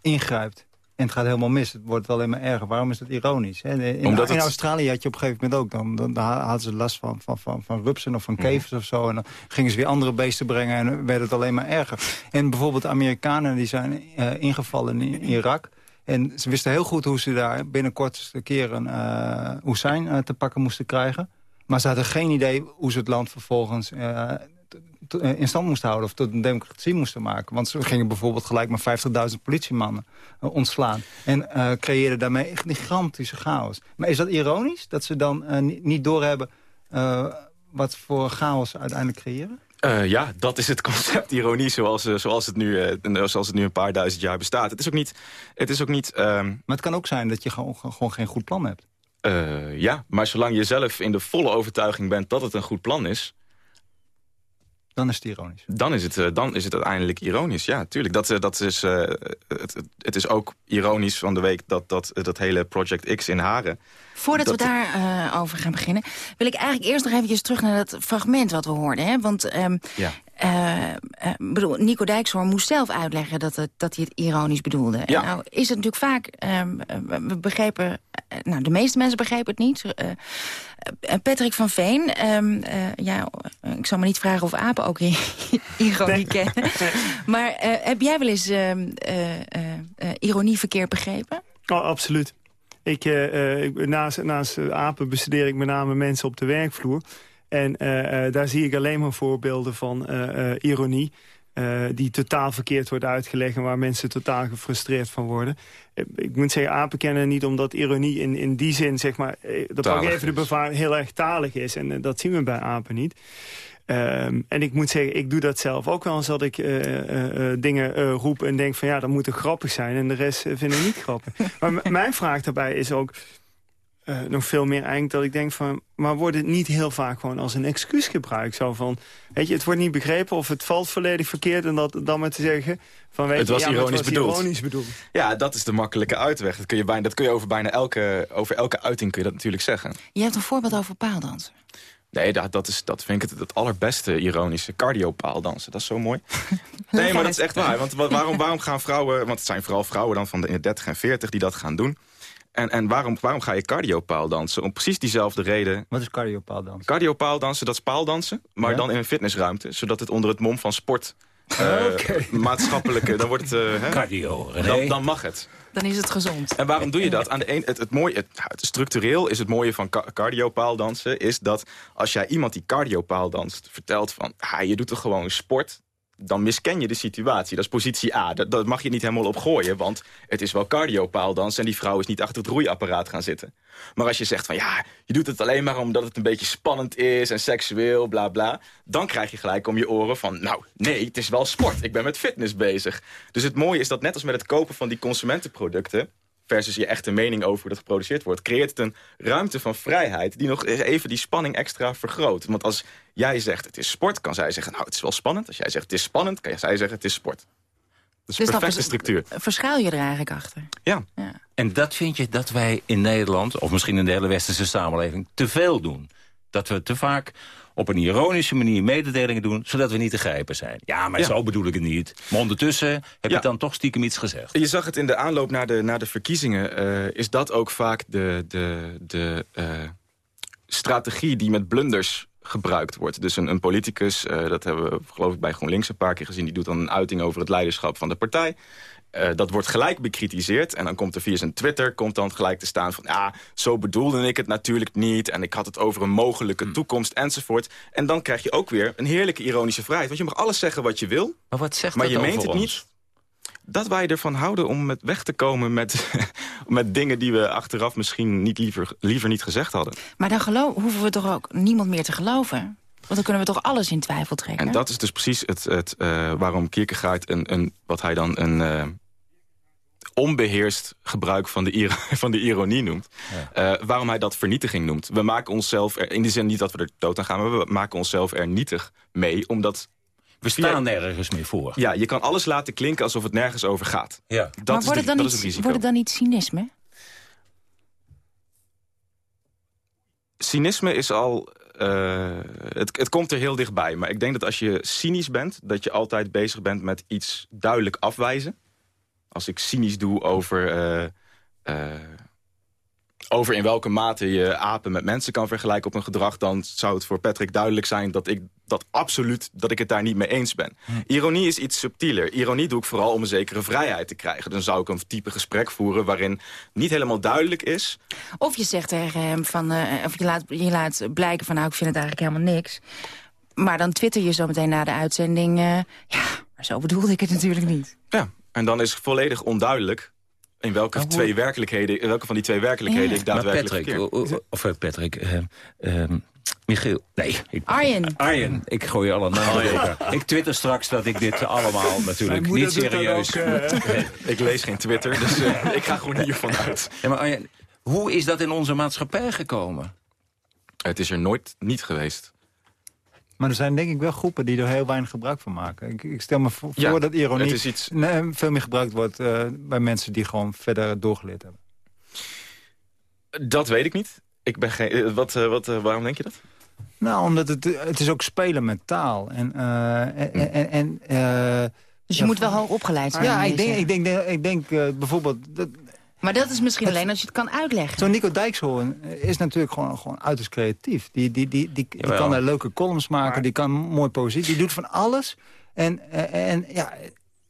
ingrijpt en het gaat helemaal mis. Het wordt alleen maar erger. Waarom is dat ironisch? In, in Australië had je op een gegeven moment ook... dan, dan, dan hadden ze last van, van, van, van rupsen of van mhm. kevers of zo. En dan gingen ze weer andere beesten brengen en werd het alleen maar erger. En bijvoorbeeld de Amerikanen die zijn uh, ingevallen in Irak... En ze wisten heel goed hoe ze daar binnenkort een keer een uh, Hussein uh, te pakken moesten krijgen. Maar ze hadden geen idee hoe ze het land vervolgens uh, eh, in stand moesten houden... of tot een democratie moesten maken. Want ze gingen bijvoorbeeld gelijk maar 50.000 politiemannen uh, ontslaan. En uh, creëerden daarmee echt gigantische chaos. Maar is dat ironisch? Dat ze dan niet doorhebben wat voor chaos uiteindelijk creëren? Uh, ja, dat is het concept ironie zoals, uh, zoals, het nu, uh, zoals het nu een paar duizend jaar bestaat. Het is ook niet... Het is ook niet um... Maar het kan ook zijn dat je gewoon, gewoon geen goed plan hebt. ja, maar zolang je zelf in de volle overtuiging bent dat het een goed plan is Dan is het ironisch. Dan is het, uh, dan is het uiteindelijk ironisch, ja, tuurlijk. Dat, uh, dat is, uh, het, het, is ook ironisch van de week dat, dat, dat hele Project X in Haren... Voordat dat... we daarover over gaan beginnen... wil ik eigenlijk eerst nog eventjes terug naar dat fragment wat we hoorden. Hè? Want um, ja. Bedoel, Nico Dijkshoorn moest zelf uitleggen dat, het, dat hij het ironisch bedoelde. Ja. En nou is het natuurlijk vaak... Um, we begrepen... nou, de meeste mensen begrepen het niet... Patrick van Veen, um, uh, ja, ik zal me niet vragen of apen ook [laughs] ironie kennen. maar heb jij wel eens uh, ironie verkeerd begrepen? Oh, absoluut. Ik, ik, naast, naast apen bestudeer ik met name mensen op de werkvloer. En daar zie ik alleen maar voorbeelden van ironie. Uh, die totaal verkeerd wordt uitgelegd... en waar mensen totaal gefrustreerd van worden. Uh, ik moet zeggen, apen kennen niet omdat ironie in, in die zin... zeg maar, uh, dat pak even de bevaar heel erg talig is. En dat zien we bij apen niet. Um, en ik moet zeggen, ik doe dat zelf ook wel eens dat ik dingen roep en denk van... ja, dat moet er grappig zijn en de rest vind ik niet grappig. [laughs] maar mijn vraag daarbij is ook... Uh, nog veel meer eigenlijk dat ik denk van... maar wordt het niet heel vaak gewoon als een excuus gebruikt? Zo van, weet je, het wordt niet begrepen of het valt volledig verkeerd... en dat dan maar te zeggen van... Weet het was, ja, ironisch, het was bedoeld. ironisch bedoeld. Ja, dat is de makkelijke uitweg. Dat kun je, bijna, dat kun je over bijna elke, over elke uiting kun je dat natuurlijk zeggen. Je hebt een voorbeeld over paaldansen. Nee, dat, dat, is, dat vind ik het, het allerbeste ironische cardio-paaldansen. Dat is zo mooi. [laughs] nee, maar dat is echt waar. Want waarom, waarom gaan vrouwen... want het zijn vooral vrouwen dan van de 30 en 40 die dat gaan doen... En, en waarom, waarom ga je cardio-paaldansen? Om precies diezelfde reden. Wat is cardio-paaldansen? Cardio-paaldansen, dat is paaldansen, maar ja? dan in een fitnessruimte. Zodat het onder het mom van sport... [laughs] Uh, okay. maatschappelijke, dan wordt het... Uh, Cardio, dan, dan, mag het. Dan is het gezond. En waarom doe je dat? Aan de een, het, het, mooie, het, het, structureel is het mooie van ca cardio-paaldansen... is dat als jij iemand die cardio-paaldanst vertelt van... Ah, je doet toch gewoon sport dan misken je de situatie. Dat is positie A. Dat, mag je niet helemaal op gooien, want het is wel cardio-paaldans... en die vrouw is niet achter het roeiapparaat gaan zitten. Maar als je zegt van ja, je doet het alleen maar omdat het een beetje spannend is... en seksueel, bla bla, dan krijg je gelijk om je oren van... nou, nee, het is wel sport, ik ben met fitness bezig. Dus het mooie is dat net als met het kopen van die consumentenproducten versus je echte mening over hoe dat geproduceerd wordt... creëert het een ruimte van vrijheid die nog even die spanning extra vergroot. Want als jij zegt het is sport, kan zij zeggen nou het is wel spannend. Als jij zegt het is spannend, kan zij zeggen het is sport. Dat is dus een perfecte structuur. Verschuil je er eigenlijk achter? Ja. ja. En dat vind je dat wij in Nederland, of misschien in de hele westerse samenleving... te veel doen. Dat we te vaak op een ironische manier mededelingen doen... zodat we niet te grijpen zijn. Ja, maar ja. zo bedoel ik het niet. Maar ondertussen heb ja. je dan toch stiekem iets gezegd. Je zag het in de aanloop naar de, naar de verkiezingen. Uh, is dat ook vaak de, de, de uh, strategie die met blunders gebruikt wordt. Dus een, een politicus, uh, dat hebben we geloof ik bij GroenLinks een paar keer gezien... die doet dan een uiting over het leiderschap van de partij. Uh, dat wordt gelijk bekritiseerd. En dan komt er via zijn Twitter komt dan gelijk te staan van... ja, zo bedoelde ik het natuurlijk niet. En ik had het over een mogelijke hmm. toekomst enzovoort. En dan krijg je ook weer een heerlijke ironische vrijheid. Want je mag alles zeggen wat je wil. Maar wat zegt maar dat je meent het ons? niet. Dat wij ervan houden om met weg te komen met, [laughs] met dingen die we achteraf misschien niet liever, liever niet gezegd hadden. Maar dan geloof, hoeven we toch ook niemand meer te geloven? Want dan kunnen we toch alles in twijfel trekken? En dat is dus precies het, het, uh, waarom Kierkegaard een, een, wat hij dan een... Uh, onbeheerst gebruik van de, [laughs] van de ironie noemt. Ja. Uh, waarom hij dat vernietiging noemt. We maken onszelf, er, in de zin niet dat we er dood aan gaan... maar we maken onszelf er nietig mee, omdat... We staan nergens meer voor. Ja, je kan alles laten klinken alsof het nergens over gaat. Ja. Dat, maar is, wordt de, het dan dat niet, is het risico. Wordt het dan niet cynisme? Cynisme is al... Uh, het, het komt er heel dichtbij. Maar ik denk dat als je cynisch bent... dat je altijd bezig bent met iets duidelijk afwijzen als ik cynisch doe over, uh, uh, over in welke mate je apen met mensen kan vergelijken op een gedrag... dan zou het voor Patrick duidelijk zijn dat ik dat absoluut dat ik het daar niet mee eens ben. Hm. Ironie is iets subtieler. Ironie doe ik vooral om een zekere vrijheid te krijgen. Dan zou ik een type gesprek voeren waarin niet helemaal duidelijk is... Of je zegt tegen hem van, uh, of je laat, je laat blijken van nou ik vind het eigenlijk helemaal niks... Maar dan twitter je zo meteen na de uitzending... ja, maar zo bedoelde ik het natuurlijk niet. Ja, en dan is volledig onduidelijk in welke, oh, twee werkelijkheden, in welke van die twee werkelijkheden ja. ik daadwerkelijk maar Patrick, verkeer. Of Patrick, uh, uh, Michiel, nee. Ik, Arjen. Arjen, ik gooi alle namen oh, ja. Ik twitter straks dat ik dit allemaal natuurlijk niet serieus... Ook, uh, ik lees geen Twitter, dus [laughs] ik ga gewoon hiervan uit. Ja, maar Arjen, hoe is dat in onze maatschappij gekomen? Het is er nooit niet geweest. Maar er zijn denk ik wel groepen die er heel weinig gebruik van maken. Ik, ik stel me voor, Ja, dat ironie iets- nee, veel meer gebruikt wordt eh, bij mensen die gewoon verder doorgeleerd hebben. Dat weet ik niet. Ik ben geen, eh, wat, eh, wat, waarom denk je dat? Nou, omdat het, het is ook spelen met taal. En, eh, en, en, en, eh, Dus je ja, moet wel hoog opgeleid zijn. Ja, ik denk, ik denk, ik denk eh, bijvoorbeeld... Dat, Maar dat is misschien alleen als je het kan uitleggen. Zo'n Nico Dijkshoorn is natuurlijk gewoon, gewoon uiterst creatief. Die, die, die, die, kan er leuke columns maken, die kan mooi poëzie. Die doet van alles. En, eh, en ja,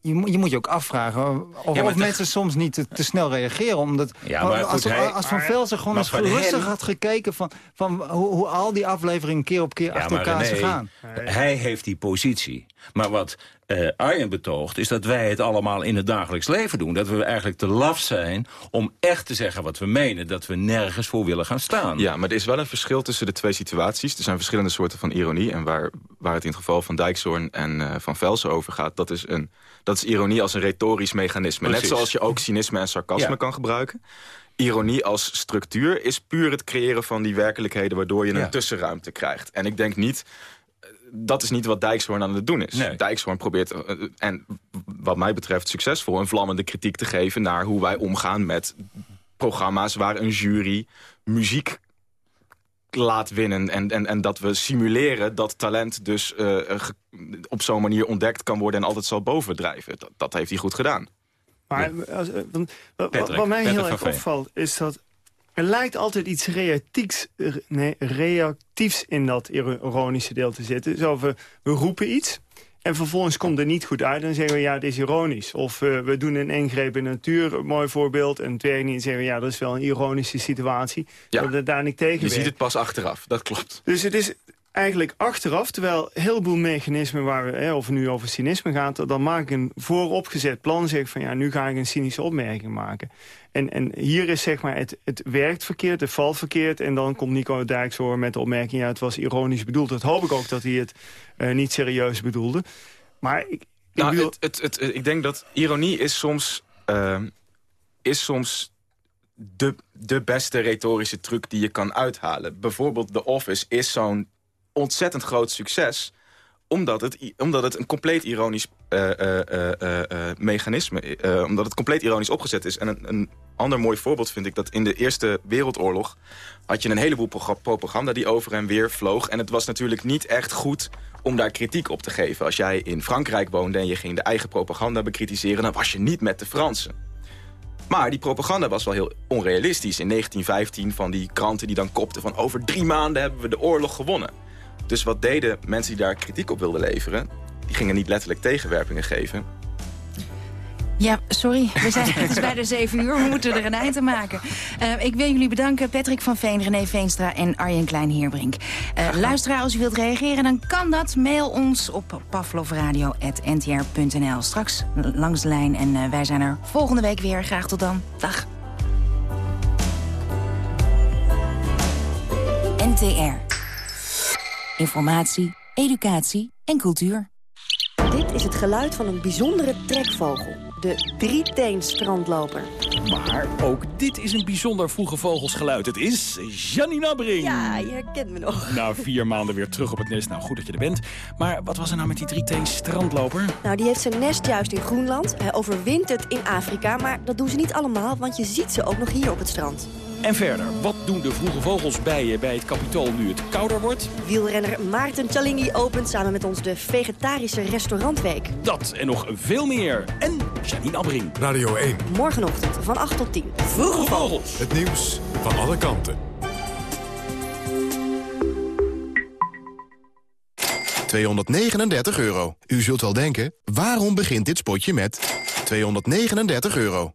je, moet- je moet je ook afvragen of, Ja, mensen soms niet te, te snel reageren. Omdat Ja, maar als, goed, hij- als Van Velzen gewoon eens rustig had gekeken... van, van hoe, hoe al die afleveringen keer op keer Ja, achter elkaar zijn gaan. hij heeft die positie. Maar wat eh Arjen betoogt, is dat wij het allemaal in het dagelijks leven doen. Dat we eigenlijk te laf zijn om echt te zeggen wat we menen. Dat we nergens voor willen gaan staan. Ja, maar er is wel een verschil tussen de twee situaties. Er zijn verschillende soorten van ironie. En waar, waar het in het geval van Dijkshoorn en eh, Van Velsen over gaat... Dat is, een, dat is ironie als een retorisch mechanisme. Net zoals je ook cynisme en sarcasme Ja. kan gebruiken. Ironie als structuur is puur het creëren van die werkelijkheden... waardoor je Ja. een tussenruimte krijgt. En ik denk niet... eh, Dat is niet wat Dijkshoorn aan het doen is. Nee. Dijkshoorn probeert, eh, en wat mij betreft succesvol... een vlammende kritiek te geven naar hoe wij omgaan met programma's... waar een jury muziek laat winnen. En, en, en dat we simuleren dat talent dus eh, op zo'n manier ontdekt kan worden... en altijd zal bovendrijven. Dat, dat heeft hij goed gedaan. Maar als, eh, want, wat, Patrick, wat mij Patrick heel erg opvalt, is dat er lijkt altijd iets reactiefs, eh, nee, reactiefs in dat ironische deel te zitten. Zo, we, we roepen iets en vervolgens komt er niet goed uit. En dan zeggen we, ja, het is ironisch. Of eh, we doen een ingreep in de natuur, een mooi voorbeeld. En het werkt niet. En zeggen we, ja, dat is wel een ironische situatie. Ja. Dat het daar niet tegen Je ziet het pas achteraf, dat klopt. Dus het is eigenlijk achteraf, terwijl een heleboel mechanismen waar we, hè, of het nu over cynisme gaat, dan maak ik een vooropgezet plan, zeg ik van ja, nu ga ik een cynische opmerking maken. En, en hier is zeg maar, het, het werkt verkeerd, het valt verkeerd, en dan komt Nico Dijkshoorn met de opmerking, ja, het was ironisch bedoeld. Dat hoop ik ook dat hij het eh, niet serieus bedoelde. Maar ik, ik Nou, bedoel- het, het, het, ik denk dat ironie is soms, ehm, is soms de, de beste retorische truc die je kan uithalen. Bijvoorbeeld The Office is zo'n ontzettend groot succes omdat het, omdat het een compleet ironisch eh, eh, mechanisme omdat het compleet ironisch opgezet is. En een, een ander mooi voorbeeld vind ik dat in de Eerste Wereldoorlog... had je een heleboel propaganda die over en weer vloog. En het was natuurlijk niet echt goed om daar kritiek op te geven. Als jij in Frankrijk woonde en je ging de eigen propaganda bekritiseren... dan was je niet met de Fransen. Maar die propaganda was wel heel onrealistisch. In 1915 van die kranten die dan kopten van... over drie maanden hebben we de oorlog gewonnen. Dus wat deden mensen die daar kritiek op wilden leveren? Die gingen niet letterlijk tegenwerpingen geven. Ja, sorry. We zijn, [laughs] het is bijna zeven uur. We moeten er een eind aan maken. Eh, ik wil jullie bedanken. Patrick van Veen, René Veenstra en Arjen Klein-Heerbrink. Eh luisteraar, als u wilt reageren, dan kan dat. Mail ons op pavlovradio.ntr.nl. Straks langs de lijn en eh, wij zijn er volgende week weer. Graag tot dan. Dag. NTR. Informatie, educatie en cultuur. Dit is het geluid van een bijzondere trekvogel. De drieteen-strandloper. Maar ook dit is een bijzonder vroege vogelsgeluid. Het is Janina Bring. Ja, je herkent me nog. Na vier maanden weer terug op het nest. Nou, goed dat je er bent. Maar wat was er nou met die drieteen strandloper? Nou, die heeft zijn nest juist in Groenland. Hij overwintert in Afrika, maar dat doen ze niet allemaal... want je ziet ze ook nog hier op het strand. En verder, wat doen de vroege vogels bij je bij het kapitool nu het kouder wordt? Wielrenner Maarten Chalingi opent samen met ons de vegetarische restaurantweek. Dat en nog veel meer. En Janine Abbring. Radio 1. Morgenochtend van 8 tot 10. Vroege vogels. Het nieuws van alle kanten. 239 euro. U zult wel denken, waarom begint dit spotje met 239 euro?